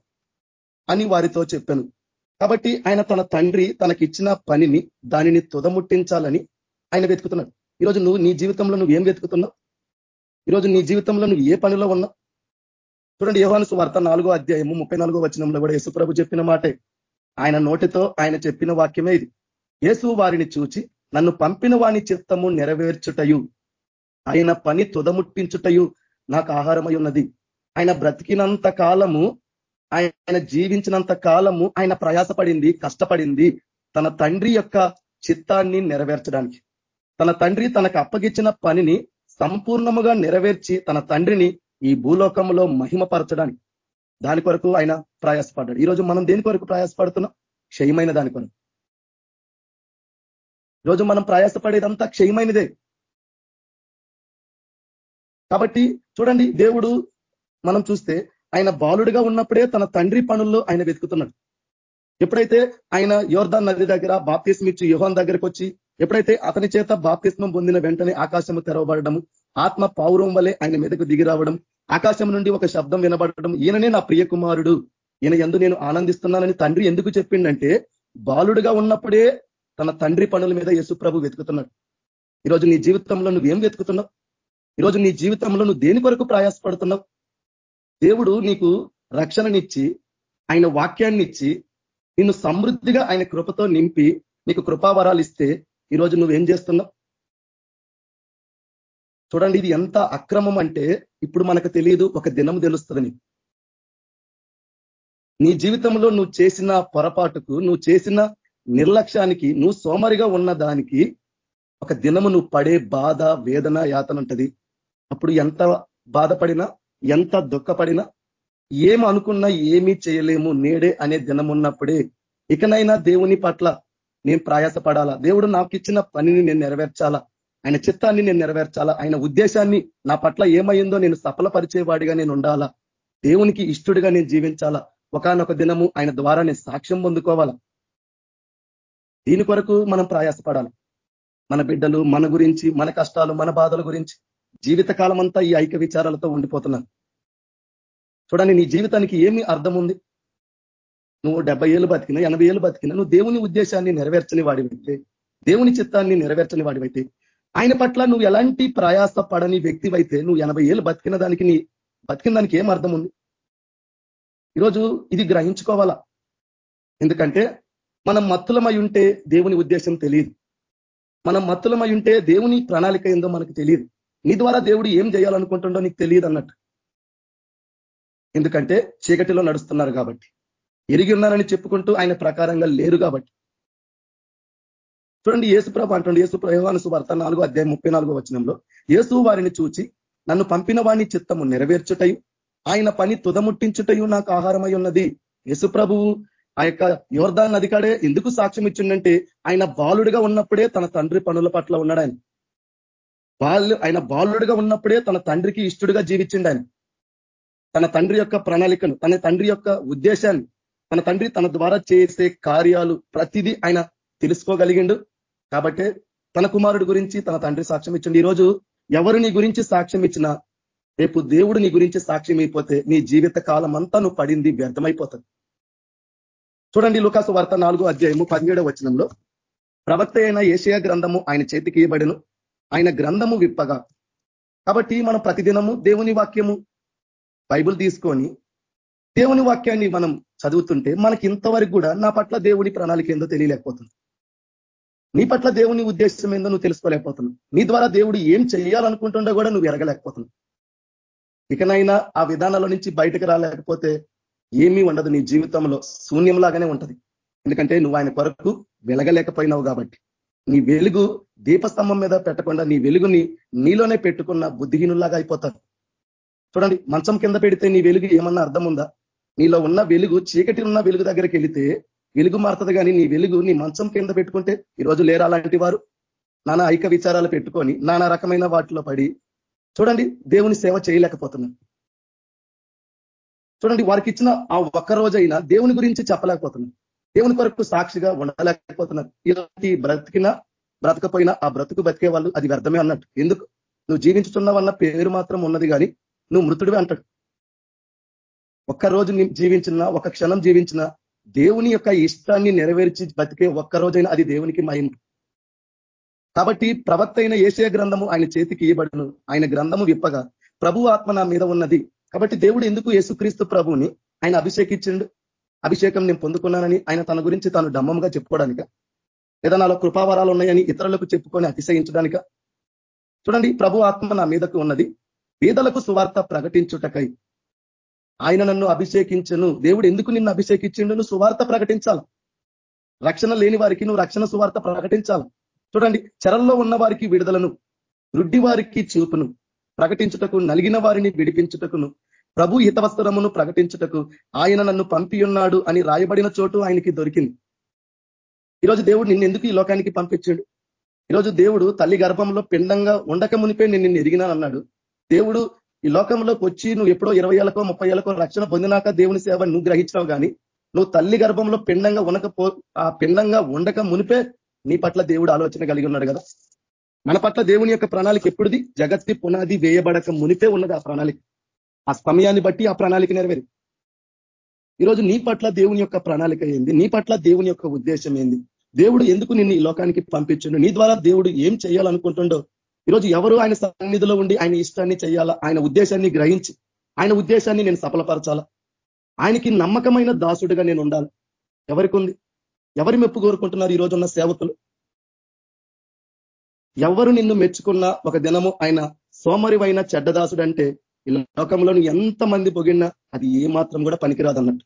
Speaker 3: అని వారితో చెప్పాను. కాబట్టి ఆయన తన తండ్రి తనకిచ్చిన పనిని దానిని తుదముట్టించాలని ఆయన వెతుకుతున్నాడు. ఈరోజు నువ్వు నీ జీవితంలో నువ్వు ఏం వెతుకుతున్నావు? ఈరోజు నీ జీవితంలో నువ్వు ఏ పనిలో ఉన్నావు? చూడండి యోహాను వార్త నాలుగో అధ్యాయము ముప్పై నాలుగో వచనంలో కూడా యేసుప్రభు చెప్పిన మాటే. ఆయన నోటితో ఆయన చెప్పిన వాక్యమే ఇది. యేసు వారిని చూచి నన్ను పంపిన వాని చిత్తము నెరవేర్చుటయు. ఆయన పని తుదముట్టించుటయు నాకు ఆహారమై ఉన్నది. ఆయన బ్రతికినంత కాలము ఆయన జీవించినంత కాలము ఆయన ప్రయాసపడింది కష్టపడింది. తన తండ్రి యొక్క చిత్తాన్ని నెరవేర్చడానికి. తన తండ్రి తనకు అప్పగించిన పనిని సంపూర్ణముగా నెరవేర్చి తన తండ్రిని ఈ భూలోకంలో మహిమపరచడానికి. దాని కొరకు ఆయన ప్రయాసపడ్డాడు. ఈరోజు మనం దేని కొరకు ప్రయాసపడుతున్నాం? క్షయమైన దాని కొరకు. రోజు మనం ప్రయాసపడేదంతా క్షయమైనదే. కాబట్టి చూడండి దేవుడు మనం చూస్తే ఆయన బాలుడిగా ఉన్నప్పుడే తన తండ్రి పనుల్లో ఆయన వెతుకుతున్నాడు. ఎప్పుడైతే ఆయన యోర్దాన్ నది దగ్గర బాప్తిస్మ ఇచ్చి యుహోన్ దగ్గరికి వచ్చి ఎప్పుడైతే అతని చేత బాప్తిస్మం పొందిన వెంటనే ఆకాశము తెరవబడడం ఆత్మ పౌరం వలె ఆయన మీదకు దిగి రావడం ఆకాశం నుండి ఒక శబ్దం వినబడడం ఈయననే నా ప్రియ కుమారుడు ఈయన ఎందు నేను ఆనందిస్తున్నానని తండ్రి ఎందుకు చెప్పిండంటే బాలుడుగా ఉన్నప్పుడే తన తండ్రి పనుల మీద ప్రభు వెతుకుతున్నాడు. ఈరోజు నీ జీవితంలో నువ్వేం వెతుకుతున్నావు? ఈరోజు నీ జీవితంలో నువ్వు దేని కొరకు ప్రయాసపడుతున్నావు? దేవుడు నీకు రక్షణనిచ్చి ఆయన వాక్యాన్ని ఇచ్చి నిన్ను సమృద్ధిగా ఆయన కృపతో నింపి నీకు కృపావరాలు ఇస్తే ఈరోజు నువ్వేం చేస్తున్నావు? చూడండి ఇది ఎంత అక్రమం అంటే ఇప్పుడు మనకు తెలియదు ఒక దినం తెలుస్తుంది నీ జీవితంలో నువ్వు చేసిన పొరపాటుకు నువ్వు చేసిన నిర్లక్ష్యానికి నువ్వు సోమరిగా ఉన్న దానికి ఒక దినము నువ్వు పడే బాధ వేదన యాతన ఉంటది. అప్పుడు ఎంత బాధపడినా ఎంత దుఃఖపడినా ఏం అనుకున్నా ఏమీ చేయలేము నేడే అనే దినం ఉన్నప్పుడే ఇకనైనా దేవుని పట్ల నేను ప్రయాసపడాలా? దేవుడు నాకు ఇచ్చిన పనిని నేను నెరవేర్చాలా? ఆయన చిత్తాన్ని నేను నెరవేర్చాలా? ఆయన ఉద్దేశాన్ని నా పట్ల ఏమైందో నేను సఫలపరిచేవాడిగా నేను ఉండాలా? దేవునికి ఇష్టడిగా నేను జీవించాలా? ఒకనొక దినము ఆయన ద్వారా నేను సాక్ష్యం పొందుకోవాలా? దీని కొరకు మనం ప్రయాసపడాలి. మన బిడ్డలు మన గురించి మన కష్టాలు మన బాధల గురించి జీవితకాలం అంతా ఈ ఐక్య విచారాలతో ఉండిపోతున్నాను చూడండి నీ జీవితానికి ఏమి అర్థం ఉంది నువ్వు డెబ్బై ఏళ్ళు బతికినా ఎనభై ఏళ్ళు బతికినా నువ్వు దేవుని ఉద్దేశాన్ని నెరవేర్చని వాడివైతే దేవుని చిత్తాన్ని నెరవేర్చని వాడివైతే ఆయన పట్ల నువ్వు ఎలాంటి ప్రయాస పడని వ్యక్తివైతే నువ్వు ఎనభై ఏళ్ళు బతికిన దానికి నీ బతికిన దానికి ఏం అర్థం ఉంది ఈరోజు ఇది గ్రహించుకోవాలా? ఎందుకంటే మనం మత్తులమై ఉంటే దేవుని ఉద్దేశం తెలియదు. మనం మత్తులమై ఉంటే దేవుని ప్రణాళిక ఏందో మనకు తెలియదు. నీ ద్వారా దేవుడు ఏం చేయాలనుకుంటుండో నీకు తెలియదు అన్నట్టు. ఎందుకంటే చీకటిలో నడుస్తున్నారు కాబట్టి. ఎరిగి ఉన్నారని చెప్పుకుంటూ ఆయన ప్రకారంగా లేరు కాబట్టి. చూడండి యేసుప్రభ అంటుండే యేసు ప్రయోగాను సువార్త నాలుగో అధ్యాయం ముప్పై నాలుగో వచనంలో యేసు వారిని చూచి నన్ను పంపిన వాణి చిత్తము నెరవేర్చుటయు ఆయన పని తుదముట్టించుటయు నాకు ఆహారమై ఉన్నది. యేసుప్రభువు ఆ యొక్క యువర్ధాన్ నదికాడే ఎందుకు సాక్ష్యం ఇచ్చిండంటే ఆయన బాలుడిగా ఉన్నప్పుడే తన తండ్రి పనుల పట్ల ఉన్నాడు ఆయన బాలు ఆయన బాలుడిగా ఉన్నప్పుడే తన తండ్రికి ఇష్టడుగా జీవించిండు ఆయన తన తండ్రి యొక్క ప్రణాళికను తన తండ్రి యొక్క ఉద్దేశాన్ని తన తండ్రి తన ద్వారా చేసే కార్యాలు ప్రతిదీ ఆయన తెలుసుకోగలిగిండు. కాబట్టి తన కుమారుడి గురించి తన తండ్రి సాక్ష్యం ఇచ్చిండు. ఈరోజు ఎవరు నీ గురించి సాక్ష్యం ఇచ్చినా రేపు దేవుడు నీ గురించి సాక్ష్యం అయిపోతే నీ జీవిత కాలం అంతా నువ్వు పడింది వ్యర్థమైపోతుంది. చూడండి లుకాసు వార్త నాలుగు అధ్యాయము పదిహేడవ వచనంలో. ప్రవక్త అయిన ఏషియా గ్రంథము ఆయన చేతికి ఇవ్వబడిను ఆయన గ్రంథము విప్పగా. కాబట్టి మనం ప్రతిదినము దేవుని వాక్యము బైబుల్ తీసుకొని దేవుని వాక్యాన్ని మనం చదువుతుంటే మనకి ఇంతవరకు కూడా నా పట్ల దేవుని ప్రణాళిక ఏందో తెలియలేకపోతుంది. నీ పట్ల దేవుని ఉద్దేశం ఏందో నువ్వు తెలుసుకోలేకపోతున్నావు. నీ ద్వారా దేవుడు ఏం చేయాలనుకుంటుండో కూడా నువ్వు ఎరగలేకపోతున్నావు. ఇకనైనా ఆ విధానాల నుంచి బయటకు రాలేకపోతే ఏమీ ఉండదు. నీ జీవితంలో శూన్యంలాగానే ఉంటది. ఎందుకంటే నువ్వు ఆయన కొరకు వెలగలేకపోయినావు కాబట్టి. నీ వెలుగు దీపస్తంభం మీద పెట్టకుండా నీ వెలుగుని నీలోనే పెట్టుకున్న బుద్ధిహీనులాగా అయిపోతారు చూడండి మంచం కింద పెడితే నీ వెలుగు ఏమన్నా అర్థం ఉందా? నీలో ఉన్న వెలుగు చీకటి ఉన్న వెలుగు దగ్గరికి వెళితే వెలుగు మారుతుంది కానీ నీ వెలుగు నీ మంచం కింద పెట్టుకుంటే ఈరోజు లేరా అలాంటి వారు? నానా ఐక విచారాలు పెట్టుకొని నానా రకమైన వాటిలో పడి చూడండి దేవుని సేవ చేయలేకపోతున్నారు చూడండి వారికి ఇచ్చిన ఆ ఒక్క రోజైనా దేవుని గురించి చెప్పలేకపోతున్నారు. దేవుని కొరకు సాక్షిగా ఉండలేకపోతున్నారు. ఇలాంటి బ్రతికినా బ్రతకపోయినా ఆ బ్రతుకు బతికే వాళ్ళు అది వ్యర్థమే అన్నట్టు. ఎందుకు? నువ్వు జీవించుతున్నావన్న పేరు మాత్రం ఉన్నది కానీ నువ్వు మృతుడివే అంటాడు. ఒక్క రోజు జీవించిన ఒక క్షణం జీవించిన దేవుని యొక్క ఇష్టాన్ని నెరవేర్చి బతికే ఒక్క రోజైనా అది దేవునికి మహిమ. కాబట్టి ప్రవక్త అయిన ఏషయ గ్రంథము ఆయన చేతికి ఇవ్వబడును ఆయన గ్రంథము విప్పగా ప్రభు ఆత్మ నా మీద ఉన్నది. కాబట్టి దేవుడు ఎందుకు యేసుక్రీస్తు ప్రభుని ఆయన అభిషేకించిండు? అభిషేకం నేను పొందుకున్నానని ఆయన తన గురించి తాను డమ్మంగా చెప్పుకోవడానిక? లేదా నాలో కృపావరాలు ఉన్నాయని ఇతరులకు చెప్పుకొని అతిశయించడానిక? చూడండి ప్రభు ఆత్మ నా మీదకు ఉన్నది. పేదలకు సువార్త ప్రకటించుటకై. ఆయన నన్ను అభిషేకించను. దేవుడు ఎందుకు నిన్ను అభిషేకించిండు? నువ్వు సువార్త ప్రకటించాల? రక్షణ లేని వారికి నువ్వు రక్షణ సువార్త ప్రకటించాల? చూడండి చెరల్లో ఉన్న వారికి విడుదలను. రుడ్డి వారికి చూపును. ప్రకటించుటకు నలిగిన వారిని విడిపించుటకును. ప్రభు హితవస్త్రమును ప్రకటించుటకు ఆయన నన్ను పంపియున్నాడు అని రాయబడిన చోటు ఆయనకి దొరికింది. ఈరోజు దేవుడు నిన్ను ఎందుకు ఈ లోకానికి పంపించాడు? ఈరోజు దేవుడు తల్లి గర్భంలో పిండంగా ఉండక మునిపే నేను నిన్ను ఎదిగినానన్నాడు దేవుడు ఈ లోకంలోకి వచ్చి నువ్వు ఎప్పుడో ఇరవై ఏళ్ళకో ముప్పై ఏళ్ళకో రక్షణ పొందినాక దేవుని సేవ నువ్వు గ్రహించావు కానీ నువ్వు తల్లి గర్భంలో పిండంగా ఉండకపో ఆ పిండంగా ఉండక మునిపే నీ పట్ల దేవుడు ఆలోచన కలిగి ఉన్నాడు కదా. మన పట్ల దేవుని యొక్క ప్రణాళిక ఎప్పుడుది? జగత్తి పునాది వేయబడక మునిపే ఉన్నది ఆ ప్రణాళిక. ఆ సమయాన్ని బట్టి ఆ ప్రణాళిక నెరవేరు. ఈరోజు నీ పట్ల దేవుని యొక్క ప్రణాళిక ఏంది? నీ పట్ల దేవుని యొక్క ఉద్దేశం ఏంది? దేవుడు ఎందుకు నిన్ను ఈ లోకానికి పంపించండు? నీ ద్వారా దేవుడు ఏం చేయాలనుకుంటుండో? ఈరోజు ఎవరు ఆయన సన్నిధిలో ఉండి ఆయన ఇష్టాన్ని చేయాలా? ఆయన ఉద్దేశాన్ని గ్రహించి ఆయన ఉద్దేశాన్ని నేను సఫలపరచాలా? ఆయనకి నమ్మకమైన దాసుడిగా నేను ఉండాలి? ఎవరికి ఉంది? ఎవరి మెప్పు కోరుకుంటున్నారు ఈ రోజున్న సేవకులు? ఎవరు నిన్ను మెచ్చుకున్న ఒక దినము ఆయన సోమరివైన చెడ్డదాసుడు అంటే ఈ లోకంలో ఎంతమంది పొగిడినా అది ఏ మాత్రం కూడా పనికిరాదు అన్నట్టు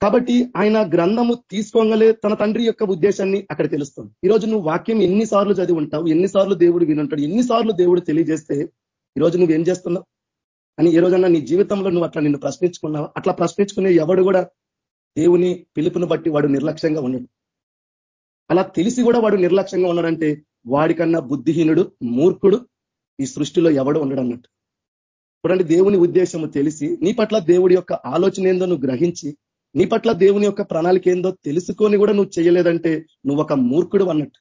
Speaker 3: కాబట్టి ఆయన గ్రంథము తీసుకోగలే తన తండ్రి యొక్క ఉద్దేశాన్ని అక్కడ తెలుస్తుంది. ఈరోజు నువ్వు వాక్యం ఎన్నిసార్లు చదివి ఉంటావు ఎన్నిసార్లు దేవుడు వినుంటాడు ఎన్నిసార్లు దేవుడు తెలియజేస్తే ఈరోజు నువ్వేం చేస్తున్నావు? అని ఈ రోజన్నా నీ జీవితంలో నువ్వు అట్లా నిన్ను ప్రశ్నించుకున్నావు? అట్లా ప్రశ్నించుకునే ఎవడు కూడా దేవుని పిలుపును బట్టి వాడు నిర్లక్ష్యంగా ఉన్నాడు అలా తెలిసి కూడా వాడు నిర్లక్ష్యంగా ఉన్నాడంటే వాడికన్నా బుద్ధిహీనుడు మూర్ఖుడు ఈ సృష్టిలో ఎవడు ఉండడు అన్నట్టు చూడండి దేవుని ఉద్దేశము తెలిసి నీ పట్ల దేవుడి యొక్క ఆలోచన ఏందో నువ్వు గ్రహించి నీ పట్ల దేవుని యొక్క ప్రణాళిక ఏందో తెలుసుకొని కూడా నువ్వు చేయలేదంటే నువ్వు ఒక మూర్ఖుడు అన్నట్టు.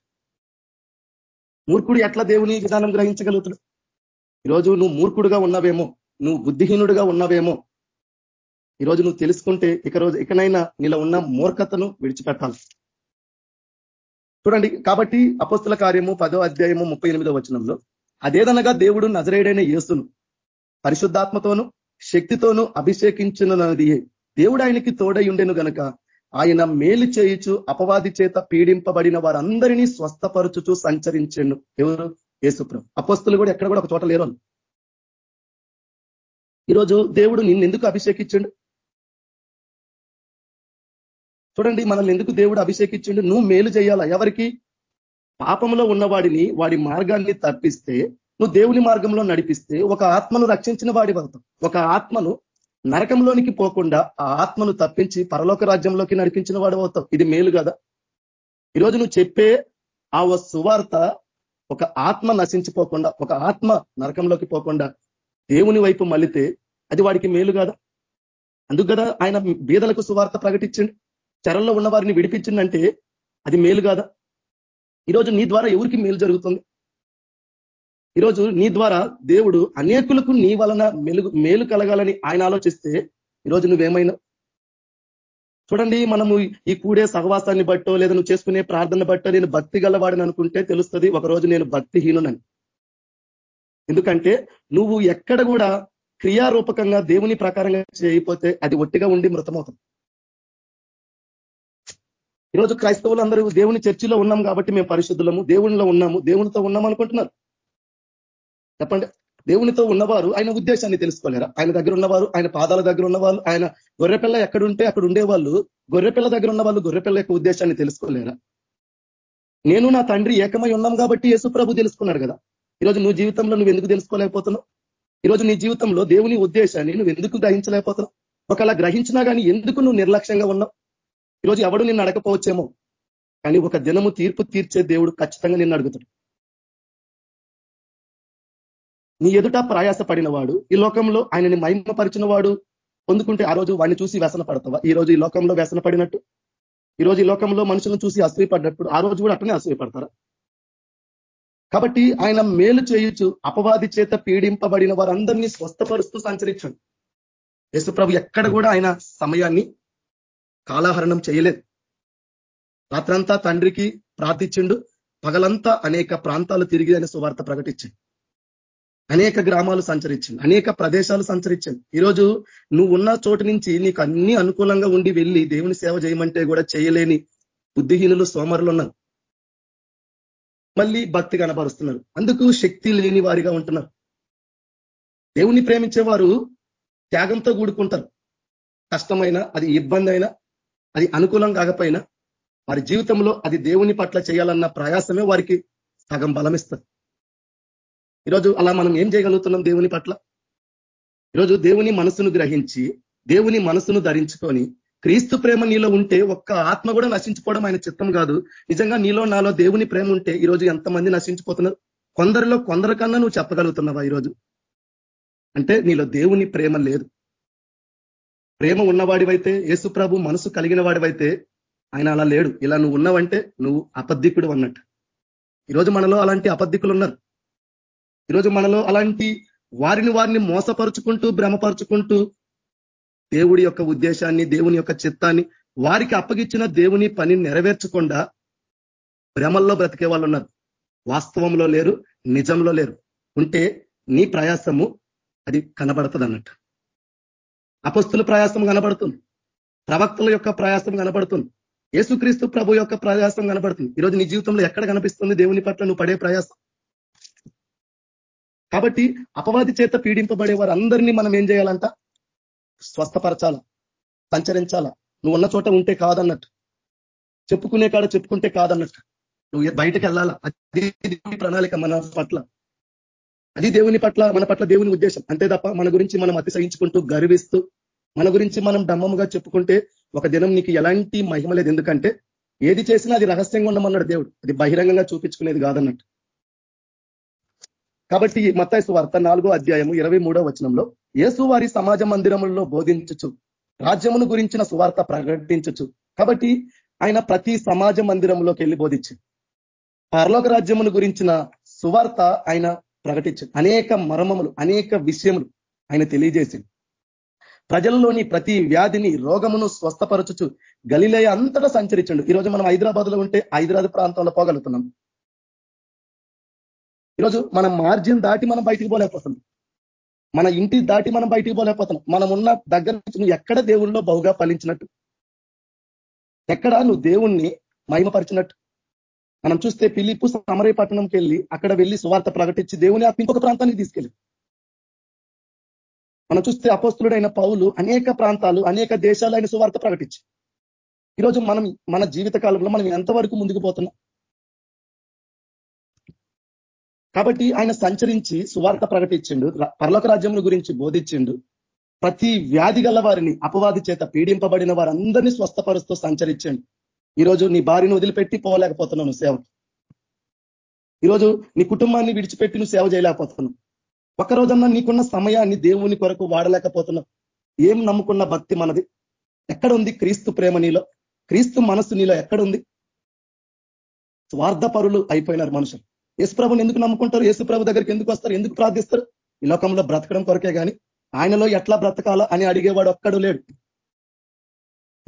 Speaker 3: మూర్ఖుడు ఎట్లా దేవుని విధానం గ్రహించగలుగుతాడు? ఈరోజు నువ్వు మూర్ఖుడుగా ఉన్నావేమో నువ్వు బుద్ధిహీనుడుగా ఉన్నావేమో ఈరోజు నువ్వు తెలుసుకుంటే ఇక రోజు ఇకనైనా నీలో ఉన్న మూర్ఖతను విడిచిపెట్టాలి. చూడండి కాబట్టి అపస్తుల కార్యము పదో అధ్యాయము ముప్పై ఎనిమిదో వచనంలో అదేదనగా దేవుడు నజరేడైన యేసును పరిశుద్ధాత్మతోను శక్తితోను అభిషేకించినది దేవుడు ఆయనకి తోడై ఉండెను గనక ఆయన మేలు చేయుచు అపవాది చేత పీడింపబడిన వారందరినీ స్వస్థపరచుచు సంచరించండు ఎవరు? యేసుప్రం అపస్తులు కూడా ఎక్కడ కూడా ఒక చోట లేరు ఈరోజు దేవుడు నిన్ను ఎందుకు అభిషేకించండు? చూడండి మనల్ని ఎందుకు దేవుడు అభిషేకించిండు? నువ్వు మేలు చేయాలా? ఎవరికి? పాపంలో ఉన్నవాడిని వాడి మార్గాన్ని తప్పిస్తే నువ్వు దేవుని మార్గంలో నడిపిస్తే ఒక ఆత్మను రక్షించిన వాడి అవుతావు. ఒక ఆత్మను నరకంలోనికి పోకుండా ఆ ఆత్మను తప్పించి పరలోక రాజ్యంలోకి నడిపించిన వాడు అవుతావు. ఇది మేలు కదా? ఈరోజు నువ్వు చెప్పే ఆ సువార్త ఒక ఆత్మ నశించిపోకుండా ఒక ఆత్మ నరకంలోకి పోకుండా దేవుని వైపు మళ్ళితే అది వాడికి మేలు కదా? అందుకు కదా ఆయన బీదలకు సువార్త ప్రకటించండి. చెరల్లో ఉన్న వారిని విడిపించిందంటే అది మేలు కాదా? ఈరోజు నీ ద్వారా ఎవరికి మేలు జరుగుతుంది? ఈరోజు నీ ద్వారా దేవుడు అనేకులకు నీ వలన మెలుగు మేలు కలగాలని ఆయన ఆలోచిస్తే ఈరోజు నువ్వేమైనా? చూడండి మనము ఈ కూడే సహవాసాన్ని బట్టో లేదా నువ్వు చేసుకునే ప్రార్థన బట్టో నేను భక్తి గలవాడని అనుకుంటే తెలుస్తుంది ఒకరోజు నేను భక్తిహీనునని. ఎందుకంటే నువ్వు ఎక్కడ కూడా క్రియారూపకంగా దేవుని ప్రకారంగా చేయకపోతే అది ఒట్టిగా ఉండి మృతమవుతుంది ఈరోజు క్రైస్తవులు అందరూ దేవుని చర్చిలో ఉన్నాం కాబట్టి మేము పరిశుద్ధులము దేవునిలో ఉన్నాము దేవునితో ఉన్నాం అనుకుంటున్నారు. చెప్పండి దేవునితో ఉన్నవారు ఆయన ఉద్దేశాన్ని తెలుసుకోలేరా? ఆయన దగ్గర ఉన్నవారు ఆయన పాదాల దగ్గర ఉన్నవాళ్ళు ఆయన గొర్రెపిల్ల ఎక్కడుంటే అక్కడ ఉండేవాళ్ళు గొర్రెపిల్ల దగ్గర ఉన్న వాళ్ళు గొర్రెపిల్ల యొక్క ఉద్దేశాన్ని తెలుసుకోలేరా? నేను నా తండ్రి ఏకమై ఉన్నాం కాబట్టి యేసు ప్రభు తెలుసుకున్నాడు కదా. ఈరోజు నువ్వు జీవితంలో నువ్వు ఎందుకు తెలుసుకోలేకపోతున్నావు? ఈరోజు నీ జీవితంలో దేవుని ఉద్దేశాన్ని నువ్వు ఎందుకు గ్రహించలేకపోతున్నావు? ఒకవేళ గ్రహించినా కానీ ఎందుకు నువ్వు నిర్లక్ష్యంగా ఉన్నావు? ఈరోజు ఎవడు నిన్ను అడగపోవచ్చేమో కానీ ఒక దినము తీర్పు తీర్చే దేవుడు ఖచ్చితంగా నిన్ను అడుగుతాడు. నీ ఎదుట ప్రయాస పడినవాడు ఈ లోకంలో ఆయనని మహిమపరిచిన వాడు పొందుకుంటే ఆ రోజు వాడిని చూసి వ్యసన పడతావా? ఈ రోజు ఈ లోకంలో వ్యసన పడినట్టు? ఈ రోజు ఈ లోకంలో మనుషులను చూసి అసూయపడినప్పుడు ఆ రోజు కూడా అట్లనే అసూయపడతారా కాబట్టి ఆయన మేలు చేయొచ్చు అపవాది చేత పీడింపబడిన వారందరినీ స్వస్థపరుస్తూ సంచరించండి. యేసుప్రభు ఎక్కడ కూడా ఆయన సమయాన్ని కాలాహరణం చేయలేదు. రాత్రంతా తండ్రికి ప్రార్థించిండు. పగలంతా అనేక ప్రాంతాలు తిరిగి ఆయన సువార్త ప్రకటించింది. అనేక గ్రామాలు సంచరించింది. అనేక ప్రదేశాలు సంచరించింది. ఈరోజు నువ్వు ఉన్న చోటు నుంచి నీకు అన్ని అనుకూలంగా ఉండి వెళ్ళి దేవుని సేవ చేయమంటే కూడా చేయలేని బుద్ధిహీనులు సోమరులు ఉన్నారు. మళ్ళీ భక్తి కనపరుస్తున్నారు అందుకు శక్తి లేని వారిగా ఉంటున్నారు. దేవుణ్ణి ప్రేమించేవారు త్యాగంతో కూడుకుంటారు. కష్టమైన అది ఇబ్బంది అయినా అది అనుకూలం కాకపోయినా వారి జీవితంలో అది దేవుని పట్ల చేయాలన్న ప్రయాసమే వారికి సగం బలమిస్తుంది. ఈరోజు అలా మనం ఏం చేయగలుగుతున్నాం దేవుని పట్ల? ఈరోజు దేవుని మనసును గ్రహించి దేవుని మనసును ధరించుకొని క్రీస్తు ప్రేమ నీలో ఉంటే ఒక్క ఆత్మ కూడా నశించుకోవడం ఆయన చిత్తం కాదు. నిజంగా నీలో నాలో దేవుని ప్రేమ ఉంటే ఈరోజు ఎంతమంది నశించిపోతున్నారు? కొందరిలో కొందరికన్నా నువ్వు చెప్పగలుగుతున్నావా ఈరోజు? అంటే నీలో దేవుని ప్రేమ లేదు. ప్రేమ ఉన్నవాడివైతే యేసు ప్రభు మనసు కలిగిన వాడివైతే ఆయన అలా లేడు. ఇలా నువ్వు ఉన్నావంటే నువ్వు అబద్ధికుడు అన్నట్టు. ఈరోజు మనలో అలాంటి అబద్ధికులు ఉన్నారు. ఈరోజు మనలో అలాంటి వారిని వారిని మోసపరుచుకుంటూ భ్రమపరుచుకుంటూ దేవుడి యొక్క ఉద్దేశాన్ని దేవుని యొక్క చిత్తాన్ని వారికి అప్పగించిన దేవుని పని నెరవేర్చకుండా భ్రమల్లో బ్రతికే వాళ్ళు ఉన్నారు. వాస్తవంలో లేరు నిజంలో లేరు. ఉంటే నీ ప్రయాసము అది కనబడుతుంది అన్నట్టు అపస్తుల ప్రయాసం కనబడుతుంది. ప్రవక్తల యొక్క ప్రయాసం కనబడుతుంది. యేసుక్రీస్తు ప్రభు యొక్క ప్రయాసం కనబడుతుంది. ఈరోజు నీ జీవితంలో ఎక్కడ కనిపిస్తుంది దేవుని పట్ల నువ్వు పడే ప్రయాసం? కాబట్టి అపవాది చేత పీడింపబడే వారందరినీ మనం ఏం చేయాలంట? స్వస్థపరచాల? సంచరించాల? నువ్వు ఉన్న చోట ఉంటే కాదన్నట్టు. చెప్పుకునే కాడ చెప్పుకుంటే కాదన్నట్టు. నువ్వు బయటకు వెళ్ళాలా? అది ప్రణాళిక మన పట్ల. అది దేవుని పట్ల మన పట్ల దేవుని ఉద్దేశం. అంతే తప్ప మన గురించి మనం అతిశయించుకుంటూ గర్విస్తూ మన గురించి మనం డమ్మముగా చెప్పుకుంటే ఒక దినం నీకు ఎలాంటి మహిమ లేదు. ఎందుకంటే ఏది చేసినా అది రహస్యంగా ఉండమన్నాడు దేవుడు. అది బహిరంగంగా చూపించుకునేది కాదన్నట్టు. కాబట్టి మత్తాయసు వార్త నాలుగో అధ్యాయము ఇరవై మూడో వచనంలో యేసు వారి సమాజ మందిరములలో బోధించచ్చు రాజ్యమును గురించిన సువార్త ప్రకటించచ్చు కాబట్టి ఆయన ప్రతి సమాజ మందిరంలోకి వెళ్ళి బోధించి పరలోక రాజ్యమును గురించిన సువార్త ఆయన ప్రకటించు అనేక మర్మములు అనేక విషయములు ఆయన తెలియజేసింది ప్రజల్లోని ప్రతి వ్యాధిని రోగమును స్వస్థపరచుచు గలిలయ అంతటా సంచరించండు. ఈరోజు మనం హైదరాబాద్లో ఉంటే హైదరాబాద్ ప్రాంతంలో పోగలుగుతున్నాం. ఈరోజు మన మార్జిన్ దాటి మనం బయటికి పోలేకపోతున్నాం. మన ఇంటి దాటి మనం బయటికి పోలేకపోతున్నాం. మనం ఉన్న దగ్గర నుంచి నువ్వు ఎక్కడ దేవుల్లో బహుగా ఫలించినట్టు ఎక్కడ నువ్వు దేవుణ్ణి మహిమపరిచినట్టు మనం చూస్తే పిలిపు సమరయ పట్టణంకి వెళ్ళి అక్కడ వెళ్ళి సువార్త ప్రకటించి దేవుని ఆత్మ ఇంకొక ప్రాంతానికి తీసుకెళ్ళి. మనం చూస్తే అపోస్తులుడైన పౌలు అనేక ప్రాంతాలు అనేక దేశాలు ఆయన సువార్త ప్రకటించి. ఈరోజు మనం మన జీవిత కాలంలో మనం ఎంతవరకు ముందుకు పోతున్నాం? కాబట్టి ఆయన సంచరించి సువార్త ప్రకటించిండు పర్లోక రాజ్యముల గురించి బోధించిండు. ప్రతి వ్యాధి గల వారిని అపవాది చేత పీడింపబడిన వారందరినీ స్వస్థపరుస్తూ సంచరించండి. ఈరోజు నీ భార్యను వదిలిపెట్టి పోలేకపోతున్నావు సేవకి ఈరోజు నీ కుటుంబాన్ని విడిచిపెట్టి నువ్వు సేవ చేయలేకపోతున్నావు. ఒక్కరోజన్నా నీకున్న సమయాన్ని దేవుని కొరకు వాడలేకపోతున్నావు. ఏం నమ్ముకున్న భక్తి మనది? ఎక్కడుంది క్రీస్తు ప్రేమ నీలో? క్రీస్తు మనస్సు నీలో ఎక్కడుంది? స్వార్థపరులు అయిపోయినారు మనుషులు. యేసుప్రభుని ఎందుకు నమ్ముకుంటారు? యేసుప్రభు దగ్గరికి ఎందుకు వస్తారు? ఎందుకు ప్రార్థిస్తారు? ఈ లోకంలో బ్రతకడం కొరకే కానీ ఆయనలో ఎట్లా బ్రతకాలా అని అడిగేవాడు ఒక్కడు లేడు.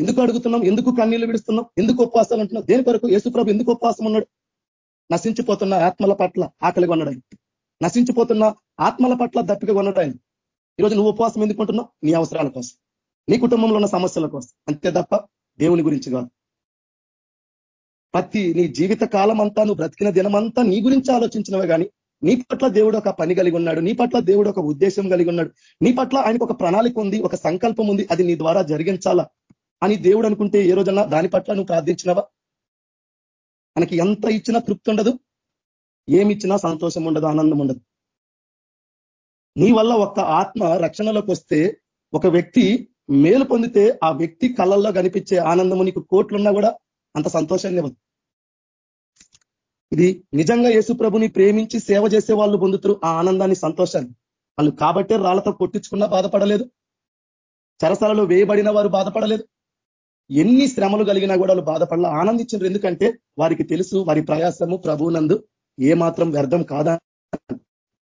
Speaker 3: ఎందుకు అడుగుతున్నాం? ఎందుకు కన్నీళ్ళు విడుస్తున్నాం? ఎందుకు ఉపవాసాలు అంటున్నాం? దేని కొరకు? యేసుప్రభు ఎందుకు ఉపవాసం ఉన్నాడు? నశించిపోతున్న ఆత్మల పట్ల ఆకలిగా ఉన్నాడు ఆయన. నశించిపోతున్న ఆత్మల పట్ల దప్పిక ఉన్నాడు ఆయన. ఈరోజు నువ్వు ఉపవాసం ఎందుకుంటున్నావు నీ అవసరాల కోసం. నీ కుటుంబంలో ఉన్న సమస్యల కోసం. అంతే తప్ప దేవుని గురించి కాదు. ప్రతి నీ జీవిత కాలం అంతా నువ్వు బ్రతికిన దినమంతా నీ గురించి ఆలోచించినవే కానీ నీ పట్ల దేవుడు ఒక పని కలిగి ఉన్నాడు. నీ పట్ల దేవుడు ఒక ఉద్దేశం కలిగి ఉన్నాడు. నీ పట్ల ఆయనకు ఒక ప్రణాళిక ఉంది ఒక సంకల్పం ఉంది. అది నీ ద్వారా జరిగించాలా? అని దేవుడు అనుకుంటే ఏ రోజన్నా దాని పట్ల నువ్వు ప్రార్థించినవా? మనకి ఎంత ఇచ్చినా తృప్తి ఉండదు ఏమిచ్చినా సంతోషం ఉండదు ఆనందం ఉండదు. నీ వల్ల ఒక్క ఆత్మ రక్షణలోకి వస్తే ఒక వ్యక్తి మేలు పొందితే ఆ వ్యక్తి కళ్ళల్లో కనిపించే ఆనందము నీకు కోట్లున్నా కూడా అంత సంతోషంగా ఉంది ఇది నిజంగా యేసు ప్రభుని ప్రేమించి సేవ చేసే వాళ్ళు పొందుతారు ఆ ఆనందాన్ని సంతోషాన్ని. వాళ్ళు కాబట్టే రాళ్ళతో కొట్టించుకున్నా బాధపడలేదు. చరసలలో వేయబడిన వారు బాధపడలేదు. ఎన్ని శ్రమలు కలిగినా కూడా వాళ్ళు బాధపడాల. ఆనందించారు ఎందుకంటే వారికి తెలుసు వారి ప్రయాసము ప్రభువునందు ఏ మాత్రం వ్యర్థం కాదా?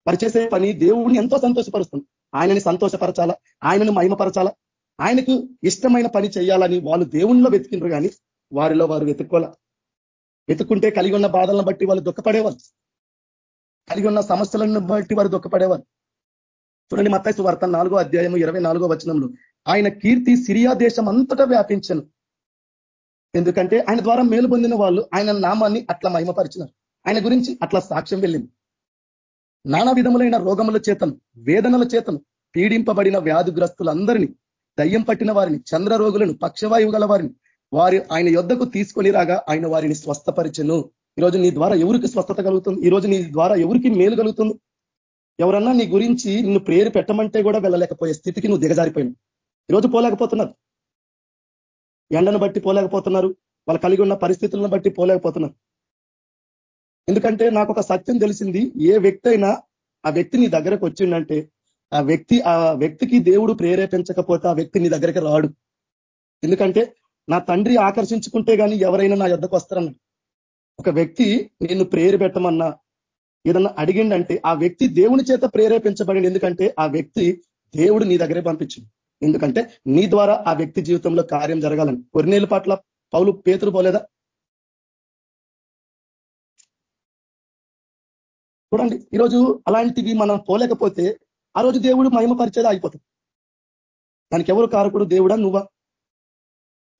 Speaker 3: వారు చేసే పని దేవుడిని ఎంతో సంతోషపరుస్తుంది. ఆయనని సంతోషపరచాలా? ఆయనను మహిమపరచాలా? ఆయనకు ఇష్టమైన పని చేయాలని వాళ్ళు దేవుణ్ణిలో వెతికినారు కానీ వారిలో వారు వెతుక్కోవాల వెతుక్కుంటే కలిగి ఉన్న బాధలను బట్టి వాళ్ళు దుఃఖపడేవారు. కలిగి ఉన్న సమస్యలను బట్టి వారు దుఃఖపడేవారు. చూడండి మత్తైసు వార్త నాలుగో అధ్యాయం ఇరవై నాలుగో వచనంలో ఆయన కీర్తి సిరియా దేశం అంతటా వ్యాపించను. ఎందుకంటే ఆయన ద్వారా మేలు పొందిన వాళ్ళు ఆయన నామాన్ని అట్లా మహిమపరిచినారు. ఆయన గురించి అట్లా సాక్ష్యం వెళ్ళింది. నానా విధములైన రోగముల చేతను వేదనల చేతను పీడింపబడిన వ్యాధిగ్రస్తులందరినీ దయ్యం పట్టిన వారిని చంద్ర రోగులను పక్షవాయువు గల వారిని వారి ఆయన యొద్దకు తీసుకొని రాగా ఆయన వారిని స్వస్థపరిచను. ఈరోజు నీ ద్వారా ఎవరికి స్వస్థత కలుగుతుంది? ఈరోజు నీ ద్వారా ఎవరికి మేలు కలుగుతుంది? ఎవరన్నా నీ గురించి నిన్ను ప్రేరు పెట్టమంటే కూడా వెళ్ళలేకపోయే స్థితికి నువ్వు దిగజారిపోయినావు ఈరోజు పోలేకపోతున్నారు. ఎండను బట్టి పోలేకపోతున్నారు వాళ్ళు కలిగి ఉన్న పరిస్థితులను బట్టి పోలేకపోతున్నారు. ఎందుకంటే నాకు ఒక సత్యం తెలిసింది ఏ వ్యక్తి అయినా ఆ వ్యక్తి నీ దగ్గరకు వచ్చిండంటే ఆ వ్యక్తి ఆ వ్యక్తికి దేవుడు ప్రేరేపించకపోతే ఆ వ్యక్తి నీ దగ్గరికి రాడు. ఎందుకంటే నా తండ్రి ఆకర్షించుకుంటే కానీ ఎవరైనా నా యొద్దకు వస్తారన్న ఒక వ్యక్తి నేను ప్రేరు పెట్టమన్నా ఏదన్నా అడిగిండంటే ఆ వ్యక్తి దేవుని చేత ప్రేరేపించబడింది. ఎందుకంటే ఆ వ్యక్తి దేవుడు నీ దగ్గరే పంపించింది. ఎందుకంటే నీ ద్వారా ఆ వ్యక్తి జీవితంలో కార్యం జరగాలని. కొన్నేళ్ళ పట్ల పౌలు పేతురు పోలేదా? చూడండి ఈరోజు అలాంటివి మనం పోలేకపోతే ఆ రోజు దేవుడు మహిమపరిచేది ఆగిపోతుంది దానికి ఎవరు కారకుడు? దేవుడా నువ్వా?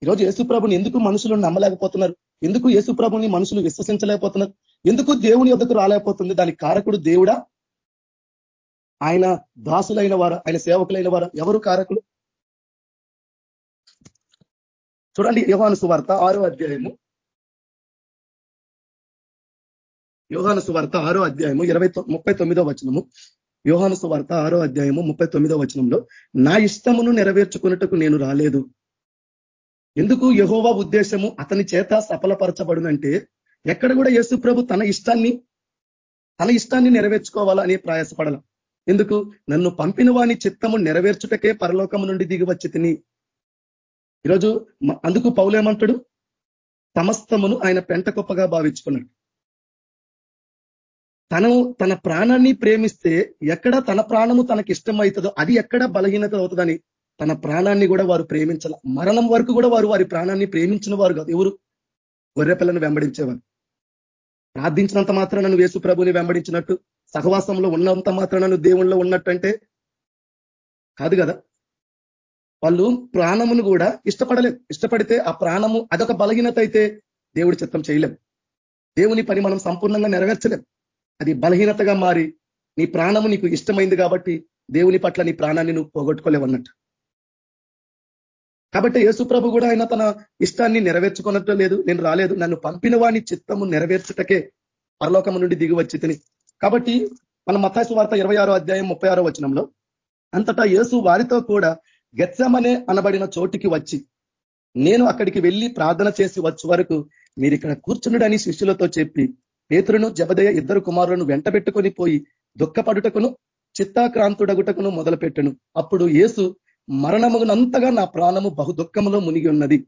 Speaker 3: ఈరోజు యేసుప్రభుని ఎందుకు మనుషులు నమ్మలేకపోతున్నారు? ఎందుకు యేసుప్రభుని మనుషులు విశ్వసించలేకపోతున్నారు? ఎందుకు దేవుని యొక్కకు రాలేకపోతుంది? దానికి కారకుడు దేవుడా? ఆయన దాసులైన వారు ఆయన సేవకులైన వారు ఎవరు కారకులు? చూడండి యోహాను సువార్త ఆరో అధ్యాయము. యోహాను సువార్త ఆరో అధ్యాయము ఇరవై ముప్పై తొమ్మిదో వచనము. యోహాను సువార్త ఆరో అధ్యాయము ముప్పై తొమ్మిదో వచనంలో నా ఇష్టమును నెరవేర్చుకున్నట్టుకు నేను రాలేదు. ఎందుకు యహోవా ఉద్దేశము అతని చేత సఫలపరచబడునంటే ఎక్కడ కూడా యేసు ప్రభు తన ఇష్టాన్ని తన ఇష్టాన్ని నెరవేర్చుకోవాలా అని ప్రయాసపడాల. ఎందుకు? నన్ను పంపిన వాని చిత్తము నెరవేర్చుటకే పరలోకము నుండి దిగి వచ్చి తిని ఈరోజు అందుకు పౌలేమంటాడు సమస్తమును ఆయన పెంట గొప్పగా భావించుకున్నాడు. తను తన ప్రాణాన్ని ప్రేమిస్తే ఎక్కడ తన ప్రాణము తనకి ఇష్టమవుతుందో అది ఎక్కడ బలహీనత అవుతుందని తన ప్రాణాన్ని కూడా వారు ప్రేమించాల మరణం వరకు కూడా వారు వారి ప్రాణాన్ని ప్రేమించిన వారు కాదు. ఎవరు? గొర్రెపిల్లను వెంబడించేవారు. ప్రార్థించినంత మాత్రం నన్ను వేసు ప్రభుని వెంబడించినట్టు సహవాసంలో ఉన్నంత మాత్రం నన్ను దేవుణ్ణిలో ఉన్నట్టంటే కాదు కదా? వాళ్ళు ప్రాణమును కూడా ఇష్టపడలేదు ఇష్టపడితే ఆ ప్రాణము అదొక బలహీనత అయితే దేవుడి చిత్తం చేయలేం. దేవుని పని మనం సంపూర్ణంగా నెరవేర్చలేం. అది బలహీనతగా మారి నీ ప్రాణము నీకు ఇష్టమైంది కాబట్టి దేవుని పట్ల నీ ప్రాణాన్ని నువ్వు పోగొట్టుకోలేవన్నట్టు కాబట్టి యేసుప్రభు కూడా ఆయన తన ఇష్టాన్ని నెరవేర్చుకున్నట్టు లేదు. నేను రాలేదు. నన్ను పంపిన వాని చిత్తము నెరవేర్చుటకే పరలోకము నుండి దిగి వచ్చి తిని. కాబట్టి మన మతాసు వార్త ఇరవై అధ్యాయం ముప్పై వచనంలో అంతటా యేసు వారితో కూడా గెత్సమనే అనబడిన చోటికి వచ్చి నేను అక్కడికి వెళ్ళి ప్రార్థన చేసి వచ్చే వరకు మీరు ఇక్కడ కూర్చున్నాడని శిష్యులతో చెప్పి పేతురును జబదయ ఇద్దరు కుమారులను వెంటబెట్టుకొని పోయి దుఃఖపడుటకును చిత్తాక్రాంతుడగుటకును మొదలుపెట్టను. అప్పుడు యేసు మరణమునంతగా నా ప్రాణము బహు దుఃఖములో మునిగి ఉన్నది.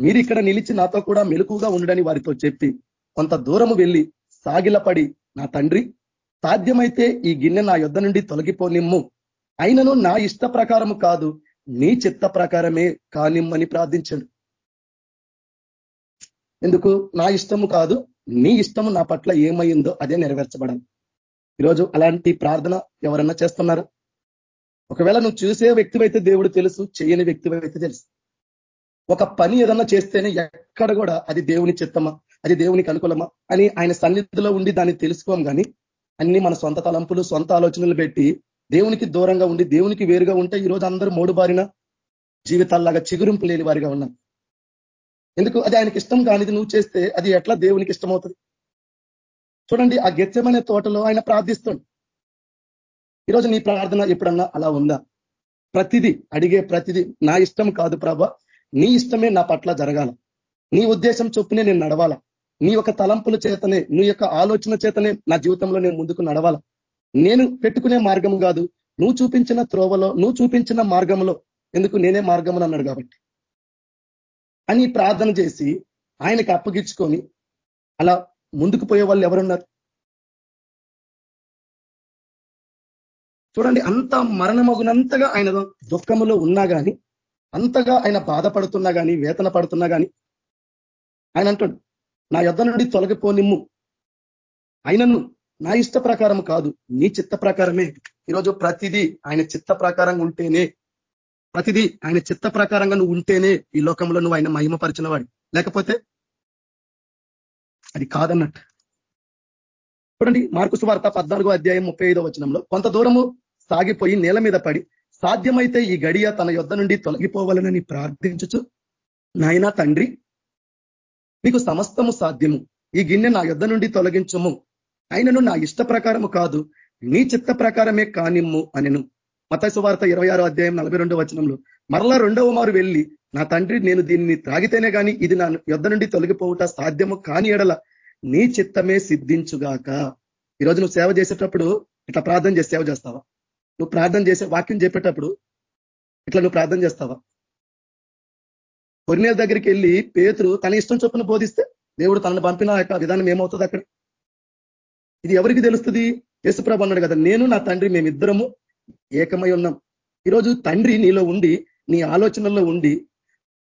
Speaker 3: మీరు ఇక్కడ నిలిచి నాతో కూడా మెలుకుగా ఉండడని వారితో చెప్పి కొంత దూరము వెళ్ళి సాగిలపడి నా తండ్రి సాధ్యమైతే ఈ గిన్నె నా యుద్ధ నుండి తొలగిపోనిమ్ము అయినను నా ఇష్ట ప్రకారము కాదు నీ చిత్త ప్రకారమే కానిమ్మని ప్రార్థించాడు ఎందుకు? నా ఇష్టము కాదు నీ ఇష్టము నా పట్ల ఏమైందో అదే నెరవేర్చబడాలి. ఈరోజు అలాంటి ప్రార్థన ఎవరన్నా చేస్తున్నారా? ఒకవేళ నువ్వు చూసే వ్యక్తివైతే దేవుడు తెలుసు చేయని వ్యక్తివైతే తెలుసు. ఒక పని ఏదన్నా చేస్తేనే ఎక్కడ కూడా అది దేవుని చిత్తమా అది దేవునికి అనుకూలమా అని ఆయన సన్నిధిలో ఉండి దాన్ని తెలుసుకోం కానీ అన్ని మన సొంత తలంపులు సొంత ఆలోచనలు పెట్టి దేవునికి దూరంగా ఉండి దేవునికి వేరుగా ఉంటే ఈరోజు అందరూ మూడు బారిన జీవితాల్లాగా చిగురింపు లేని వారిగా ఉన్నాం. ఎందుకు? అది ఆయనకి ఇష్టం కానిది నువ్వు చేస్తే అది ఎట్లా దేవునికి ఇష్టమవుతుంది? చూడండి ఆ గెత్యమనే తోటలో ఆయన ప్రార్థిస్తాడు. ఈరోజు నీ ప్రార్థన ఎప్పుడన్నా అలా ఉందా? ప్రతిదీ అడిగే ప్రతిదీ నా ఇష్టం కాదు ప్రభ నీ ఇష్టమే నా పట్ల జరగాల. నీ ఉద్దేశం చొప్పునే నేను నడవాలా. నీ యొక్క తలంపుల చేతనే నీ యొక్క ఆలోచన చేతనే నా జీవితంలో నేను ముందుకు నడవాల. నేను పెట్టుకునే మార్గం కాదు. నువ్వు చూపించిన త్రోవలో నువ్వు చూపించిన మార్గంలో. ఎందుకు? నేనే మార్గం అన్నాడు కాబట్టి. అని ప్రార్థన చేసి ఆయనకి అప్పగించుకొని అలా ముందుకు పోయే వాళ్ళు ఎవరున్నారు? చూడండి అంత మరణమగునంతగా ఆయన దుఃఖములో ఉన్నా కానీ అంతగా ఆయన బాధపడుతున్నా కానీ వేతన పడుతున్నా కానీ ఆయన అంటాడు నా యొద్ధ నుండి తొలగిపోనిమ్ము ఆయనను నా ఇష్ట ప్రకారం కాదు నీ చిత్త ప్రకారమే. ఈరోజు ప్రతిదీ ఆయన చిత్త ప్రకారంగా ఉంటేనే ప్రతిదీ ఆయన చిత్త ప్రకారంగా నువ్వు ఉంటేనే ఈ లోకంలో నువ్వు ఆయన మహిమపరిచిన వాడు లేకపోతే అది కాదన్నట్టు. చూడండి మార్కు సువార్త పద్నాలుగో అధ్యాయం ముప్పై ఐదో వచనంలో కొంత దూరము సాగిపోయి నేల మీద పడి సాధ్యమైతే ఈ గడియ తన యొద్ధ నుండి తొలగిపోవాలని ప్రార్థించుచు నాయనా తండ్రి నీకు సమస్తము సాధ్యము. ఈ గిన్నె నా యుద్ధ నుండి తొలగించము. అయినను నా ఇష్ట ప్రకారము కాదు నీ చిత్త ప్రకారమే కానిమ్ము అనెను. మత సువార్త ఇరవై ఆరో అధ్యాయం నలభై రెండో వచనంలో మరలా రెండవ మారు వెళ్ళి నా తండ్రి నేను దీన్ని త్రాగితేనే కానీ ఇది నా యుద్ధ నుండి తొలగిపోవుట సాధ్యము కాని ఎడల నీ చిత్తమే సిద్ధించుగాక. ఈరోజు నువ్వు సేవ చేసేటప్పుడు ఇట్లా ప్రార్థన చేసి సేవ చేస్తావా? నువ్వు ప్రార్థన చేసే వాక్యం చెప్పేటప్పుడు ఇట్లా నువ్వు ప్రార్థన చేస్తావా? కొరినేల దగ్గరికి వెళ్ళి పేతురు తన ఇష్టం చొప్పున బోధిస్తే దేవుడు తనను పంపిన యొక్క విధానం ఏమవుతుంది అక్కడ? ఇది ఎవరికి తెలుస్తుంది? యేసుప్రభు అన్నాడు కదా నేను నా తండ్రి మేమిద్దరము ఏకమై ఉన్నాం. ఈరోజు తండ్రి నీలో ఉండి నీ ఆలోచనల్లో ఉండి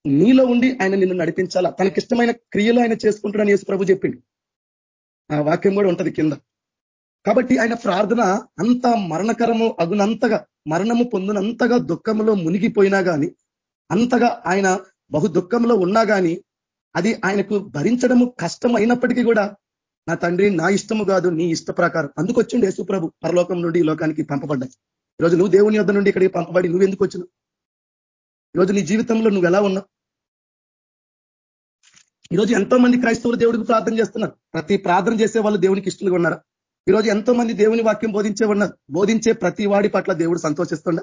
Speaker 3: నీలో ఉండి ఆయన నిన్ను నడిపించాలా? తనకిష్టమైన క్రియలు ఆయన చేసుకుంటాడని యేసు ప్రభు చెప్పిండు. ఆ వాక్యం కూడా ఉంటది కింద. కాబట్టి ఆయన ప్రార్థన అంత మరణకరము అగునంతగా మరణము పొందినంతగా దుఃఖంలో మునిగిపోయినా కానీ అంతగా ఆయన బహు దుఃఖంలో ఉన్నా కానీ అది ఆయనకు భరించడము కష్టం అయినప్పటికీ కూడా నా తండ్రి నా ఇష్టము కాదు నీ ఇష్ట ప్రకారం. అందుకు వచ్చిండు యేసుప్రభు పరలోకం నుండి ఈ లోకానికి పంపబడ్డాయి ఈరోజు నువ్వు దేవుని యొద్ నుండి ఇక్కడికి పంపబడి నువ్వు ఎందుకు వచ్చినావు? ఈరోజు నీ జీవితంలో నువ్వు ఎలా ఉన్నావు? ఈరోజు ఎంతో మంది క్రైస్తవులు దేవుడికి ప్రార్థన చేస్తున్నారు. ప్రతి ప్రార్థన చేసే వాళ్ళు దేవునికి ఇష్టంగా ఉన్నారా? ఈరోజు ఎంతో మంది దేవుని వాక్యం బోధించే ఉన్నారు. బోధించే ప్రతి వాడి పట్ల దేవుడు సంతోషిస్తుండ.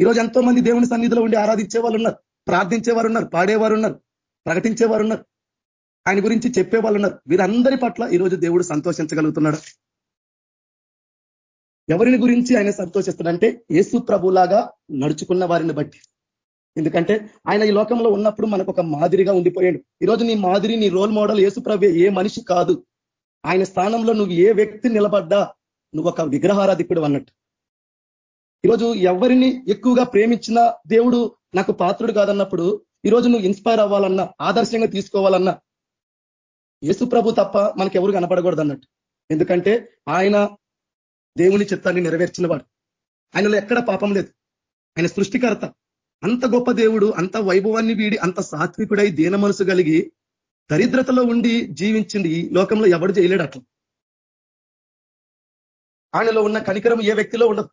Speaker 3: ఈరోజు ఎంతో మంది దేవుని సన్నిధిలో ఉండి ఆరాధించే వాళ్ళు ఉన్నారు. ప్రార్థించేవారు ఉన్నారు. పాడేవారు ఉన్నారు. ప్రకటించేవారు ఉన్నారు. ఆయన గురించి చెప్పే వాళ్ళు ఉన్నారు వీరందరి పట్ల ఈరోజు దేవుడు సంతోషించగలుగుతున్నాడు. ఎవరిని గురించి ఆయన సంతోషిస్తాడంటే యేసు ప్రభులాగా నడుచుకున్న వారిని బట్టి. ఎందుకంటే ఆయన ఈ లోకంలో ఉన్నప్పుడు మనకు ఒక మాదిరిగా ఉండిపోయాడు. ఈరోజు నీ మాదిరి నీ రోల్ మోడల్ యేసు ప్రభు ఏ మనిషి కాదు. ఆయన స్థానంలో నువ్వు ఏ వ్యక్తి నిలబడ్డా నువ్వు ఒక విగ్రహారాధికుడు అన్నట్టు. ఈరోజు ఎవరిని ఎక్కువగా ప్రేమించిన దేవుడు నాకు పాత్రుడు కాదన్నప్పుడు ఈరోజు నువ్వు ఇన్స్పైర్ అవ్వాలన్నా ఆదర్శంగా తీసుకోవాలన్నా యేసు ప్రభు తప్ప మనకి ఎవరు కనపడకూడదు అన్నట్టు ఎందుకంటే ఆయన దేవుని చిత్తాన్ని నెరవేర్చిన వాడు ఆయనలో ఎక్కడ పాపం లేదు. ఆయన సృష్టికర్త. అంత గొప్ప దేవుడు అంత వైభవాన్ని వీడి అంత సాత్వికుడై దీన మనసు కలిగి దరిద్రతలో ఉండి జీవించింది ఈ లోకంలో ఎవడు చేయలేడు అట్లా. ఆయనలో ఉన్న కనికరం ఏ వ్యక్తిలో ఉండదు.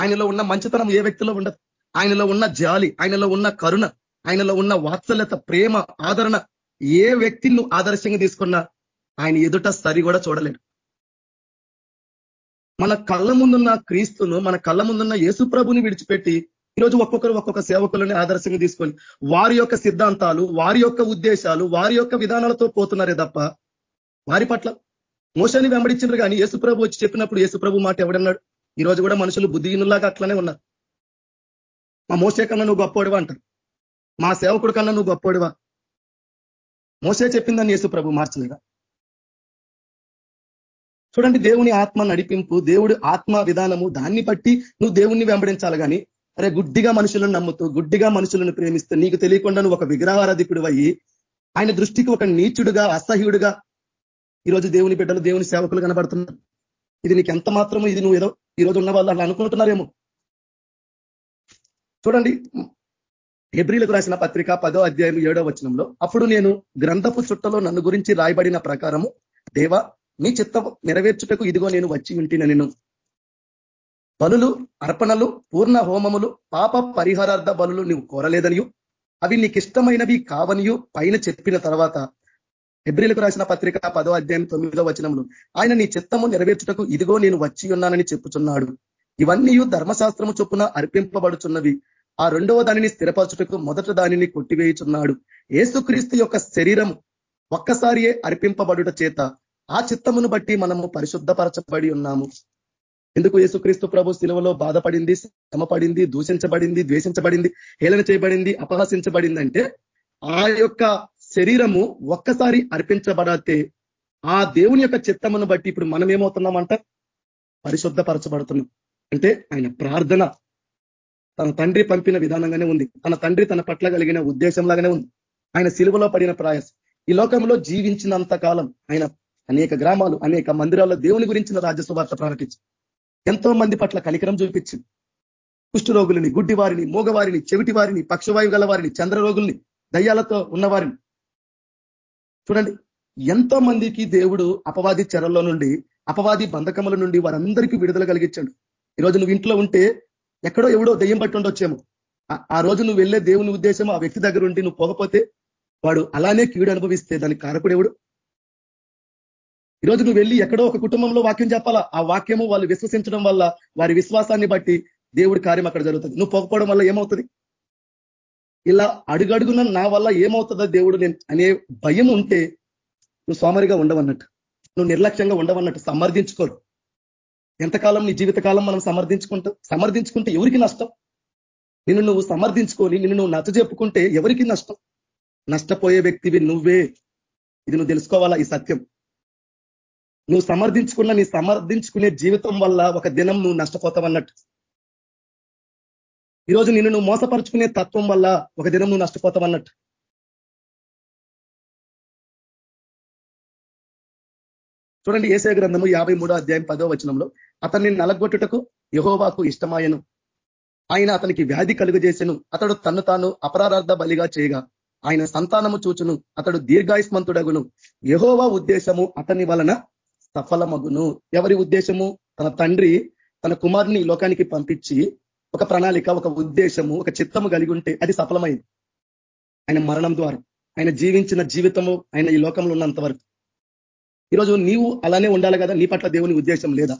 Speaker 3: ఆయనలో ఉన్న మంచితనం ఏ వ్యక్తిలో ఉండదు. ఆయనలో ఉన్న జాలి ఆయనలో ఉన్న కరుణ ఆయనలో ఉన్న వాత్సల్యత ప్రేమ ఆదరణ ఏ వ్యక్తిని నువ్వు ఆదర్శంగా తీసుకున్నా ఆయన ఎదుట సరి కూడా చూడలేడు. మన కళ్ళ ముందున్న క్రీస్తును మన కళ్ళ ముందున్న యేసు ప్రభుని విడిచిపెట్టి ఈరోజు ఒక్కొక్కరు ఒక్కొక్క సేవకులని ఆదర్శంగా తీసుకొని వారి యొక్క సిద్ధాంతాలు వారి యొక్క ఉద్దేశాలు వారి యొక్క విధానాలతో పోతున్నారే తప్ప వారి పట్ల మోసాన్ని వెంబడించారు కానీ యేసుప్రభు వచ్చి చెప్పినప్పుడు యేసుప్రభు మాట ఎవడన్నాడు? ఈరోజు కూడా మనుషులు బుద్ధిహీనులాగా అట్లనే ఉన్నారు. మా మోసే కన్నా నువ్వు గొప్పవాడివా అంటారు. మా సేవకుడు కన్నా నువ్వు గొప్పవాడివా మోసే చెప్పిందని యేసు ప్రభు మార్చలేదా? చూడండి దేవుని ఆత్మ నడిపింపు దేవుడు ఆత్మ విధానము దాన్ని బట్టి నువ్వు దేవుణ్ణి వెంబడించాలి కానీ అరే గుడ్డిగా మనుషులను నమ్ముతూ గుడ్డిగా మనుషులను ప్రేమిస్తూ నీకు తెలియకుండా నువ్వు ఒక విగ్రహారాధికుడు అయ్యి ఆయన దృష్టికి ఒక నీచుడుగా అసహ్యుడుగా ఈరోజు దేవుని బిడ్డలు దేవుని సేవకులు కనబడుతున్నారు. ఇది నీకు ఎంత మాత్రము ఇది నువ్వు ఏదో ఈరోజు ఉన్న వాళ్ళు అలా అనుకుంటున్నారేమో. చూడండి హెబ్రిలకు రాసిన పత్రిక పదో అధ్యాయం ఏడో వచనంలో అప్పుడు నేను గ్రంథపు చుట్టలో నన్ను గురించి రాయబడిన ప్రకారము దేవ నీ చిత్త నెరవేర్చుటకు ఇదిగో నేను వచ్చి ఉంటిన నేను బలులు అర్పణలు పూర్ణ హోమములు పాప పరిహారార్థ బలులు నువ్వు కోరలేదనియు. అవి నీకు ఇష్టమైనవి కావనియు పైన చెప్పిన తర్వాత ఎబ్రిలకు రాసిన పత్రిక పదో అధ్యాయం తొమ్మిదో వచనములు ఆయన నీ చిత్తము నెరవేర్చుటకు ఇదిగో నేను వచ్చి ఉన్నానని చెప్పుచున్నాడు. ఇవన్నీ ధర్మశాస్త్రము చొప్పున అర్పింపబడుచున్నవి. ఆ రెండవ దానిని స్థిరపరచుటకు మొదట దానిని కొట్టివేయుచున్నాడు. ఏసుక్రీస్తు యొక్క శరీరం ఒక్కసారియే అర్పింపబడుట చేత ఆ చిత్తమును బట్టి మనము పరిశుద్ధపరచబడి ఉన్నాము. ఎందుకు యేసుక్రీస్తు ప్రభు శిలువలో బాధపడింది శ్రమపడింది దూషించబడింది ద్వేషించబడింది హేళన చేయబడింది అపహసించబడింది అంటే ఆ యొక్క శరీరము ఒక్కసారి అర్పించబడితే ఆ దేవుని యొక్క చిత్తమును బట్టి ఇప్పుడు మనం ఏమవుతున్నామంట పరిశుద్ధపరచబడుతున్నాం. అంటే ఆయన ప్రార్థన తన తండ్రి పంపిన విధానంగానే ఉంది. తన తండ్రి తన పట్ల కలిగిన ఉద్దేశంలాగానే ఉంది. ఆయన సిలువలో పడిన ప్రయాస. ఈ లోకంలో జీవించినంత కాలం ఆయన అనేక గ్రామాలు అనేక మందిరాల్లో దేవుని గురించిన రాజ్యసువార్త ప్రకటించి ఎంతో మంది పట్ల కనికరం చూపించింది. కుష్ఠరోగులని గుడ్డి వారిని మూగవారిని చెవిటి వారిని పక్షవాయు గల వారిని చంద్రరోగుల్ని దయ్యాలతో ఉన్నవారిని. చూడండి ఎంతో మందికి దేవుడు అపవాది చెరల్లో నుండి అపవాది బంధకముల నుండి వారందరికీ విడుదల కలిగించాడు. ఈరోజు నువ్వు ఇంట్లో ఉంటే ఎక్కడో ఎవడో దయ్యం పట్టి ఉండొచ్చేమో. ఆ రోజు నువ్వు వెళ్ళే దేవుని ఉద్దేశం ఆ వ్యక్తి దగ్గర ఉండి నువ్వు పోకపోతే వాడు అలానే కీడు అనుభవిస్తే దానికి కారకుడు ఎవడు? ఈరోజు నువ్వు వెళ్ళి ఎక్కడో ఒక కుటుంబంలో వాక్యం చెప్పాలా? ఆ వాక్యము వాళ్ళు విశ్వసించడం వల్ల వారి విశ్వాసాన్ని బట్టి దేవుడి కార్యం అక్కడ జరుగుతుంది. నువ్వు పోకపోవడం వల్ల ఏమవుతుంది? ఇలా అడుగడుగున నా వల్ల ఏమవుతుందో దేవుడు నేను అనే భయం ఉంటే నువ్వు సోమరిగా ఉండవన్నట్టు. నువ్వు నిర్లక్ష్యంగా ఉండవన్నట్టు సమర్థించుకోరు. ఎంతకాలం నీ జీవితకాలం మనం సమర్థించుకుంటాం సమర్థించుకుంటే ఎవరికి నష్టం? నిన్ను నువ్వు సమర్థించుకొని నిన్ను నువ్వు నచ్చ చెప్పుకుంటే ఎవరికి నష్టం? నష్టపోయే వ్యక్తివి నువ్వే. ఇది నువ్వు తెలుసుకోవాలా ఈ సత్యం? నువ్వు సమర్థించుకున్న నీ సమర్థించుకునే జీవితం వల్ల ఒక దినం నువ్వు నష్టపోతావన్నట్టు. ఈరోజు నిన్ను నువ్వు మోసపరుచుకునే తత్వం వల్ల ఒక దినం నువ్వు నష్టపోతావన్నట్టు. చూడండి ఏసే గ్రంథము యాభై అధ్యాయం పదో వచనంలో అతన్ని నలగొట్టుటకు యహోవాకు ఇష్టమాయను. ఆయన అతనికి వ్యాధి కలుగజేసెను. అతడు తను తాను అపరారార్థ బలిగా చేయగా ఆయన సంతానము చూచును. అతడు దీర్ఘాయుస్మంతుడగును యహోవా ఉద్దేశము అతని వలన సఫలమగును. ఎవరి ఉద్దేశము? తన తండ్రి తన కుమారుని లోకానికి పంపించి ఒక ప్రణాళిక ఒక ఉద్దేశము ఒక చిత్తము కలిగి ఉంటే అది సఫలమైంది. ఆయన మరణం ద్వారా ఆయన జీవించిన జీవితము ఆయన ఈ లోకంలో ఉన్నంత వరకు. ఈరోజు నీవు అలానే ఉండాలి కదా నీ పట్ల దేవుని ఉద్దేశం లేదా?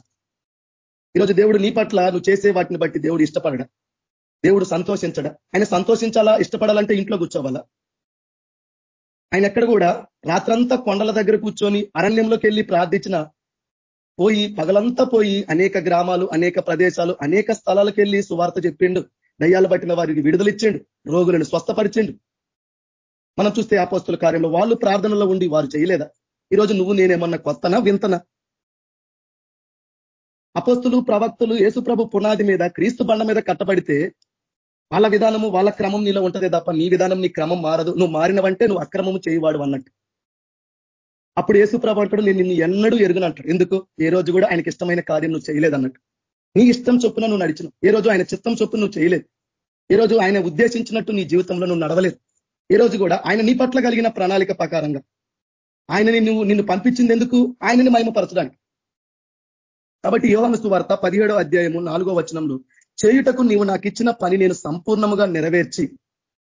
Speaker 3: ఈరోజు దేవుడు నీ పట్ల నువ్వు చేసే వాటిని బట్టి దేవుడు ఇష్టపడడా? దేవుడు సంతోషించడా? ఆయన సంతోషించాలా? ఇష్టపడాలంటే ఇంట్లో కూర్చోవాలా? ఆయన ఎక్కడ కూడా రాత్రంతా కొండల దగ్గర కూర్చొని అరణ్యంలోకి వెళ్ళి ప్రార్థించిన పోయి పగలంతా పోయి అనేక గ్రామాలు అనేక ప్రదేశాలు అనేక స్థలాలకు వెళ్ళి సువార్త చెప్పిండు. దయ్యాలు పట్టిన వారికి విడుదలిచ్చిండు. రోగులను స్వస్థపరిచిండు. మనం చూస్తే ఆపోస్తుల కార్యంలో వాళ్ళు ప్రార్థనలో ఉండి వారు చేయలేదా? ఈరోజు నువ్వు నేనేమన్నా కొత్తనా వింతనా? అపోస్తులు ప్రవక్తులు యేసుప్రభు పునాది మీద క్రీస్తు బండ మీద కట్టబడితే వాళ్ళ విధానము వాళ్ళ క్రమం నీలో ఉంటదే తప్ప నీ విధానం నీ క్రమం మారదు. నువ్వు మారినవంటే నువ్వు అక్రమము చేయవాడు అన్నట్టు. అప్పుడు యేసుప్రభు అంటాడు నేను నిన్ను ఎన్నడూ ఎరుగునంటాడు ఎందుకు? ఏ రోజు కూడా ఆయనకి ఇష్టమైన కార్యం నువ్వు చేయలేదన్నట్టు నీ ఇష్టం చొప్పున నువ్వు నడిచిన ఏ రోజు ఆయన చిత్తం చొప్పున నువ్వు చేయలేదు. ఏ రోజు ఆయన ఉద్దేశించినట్టు నీ జీవితంలో నువ్వు నడవలేదు. ఏ రోజు కూడా ఆయన నీ పట్ల కలిగిన ప్రణాళిక ప్రకారంగా. ఆయనని నువ్వు నిన్ను పంపించింది ఎందుకు ఆయనని మహిమపరచడానికి. కాబట్టి యోహనస్తు వార్త పదిహేడో అధ్యాయము నాలుగో వచనంలో చేయుటకు నీవు నాకు ఇచ్చిన పని నేను సంపూర్ణముగా నెరవేర్చి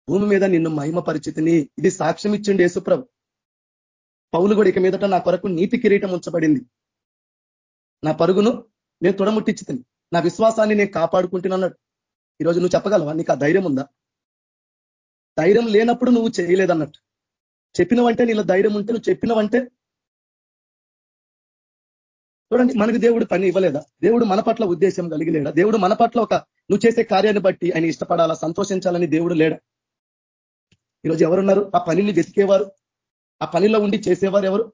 Speaker 3: భూమి మీద నిన్ను మహిమ పరిచితిని ఇది సాక్ష్యం ఇచ్చిండు యేసుప్రభు పౌలు కూడా ఇక మీదట నా కొరకు నీతి కిరీటం ఉంచబడింది. నా పరుగును నేను తొడముట్టించి నా విశ్వాసాన్ని నేను కాపాడుకుంటున్నాడు ఈరోజు నువ్వు చెప్పగలవా? నీకు ఆ ధైర్యం ఉందా? ధైర్యం లేనప్పుడు నువ్వు చేయలేదన్నట్టు. చెప్పినవంటే నీళ్ళ ధైర్యం ఉంటే నువ్వు చెప్పినవంటే చూడండి మనకి దేవుడు పని ఇవ్వలేదా? దేవుడు మన పట్ల ఉద్దేశం కలిగి లేడా దేవుడు మన పట్ల ఒక నువ్వు చేసే కార్యాన్ని బట్టి ఆయన ఇష్టపడాలా? సంతోషించాలని దేవుడు లేడా? ఈరోజు ఎవరున్నారు? ఆ పనిని వెతికేవారు? ఆ పనిలో ఉండి చేసేవారు ఎవరు?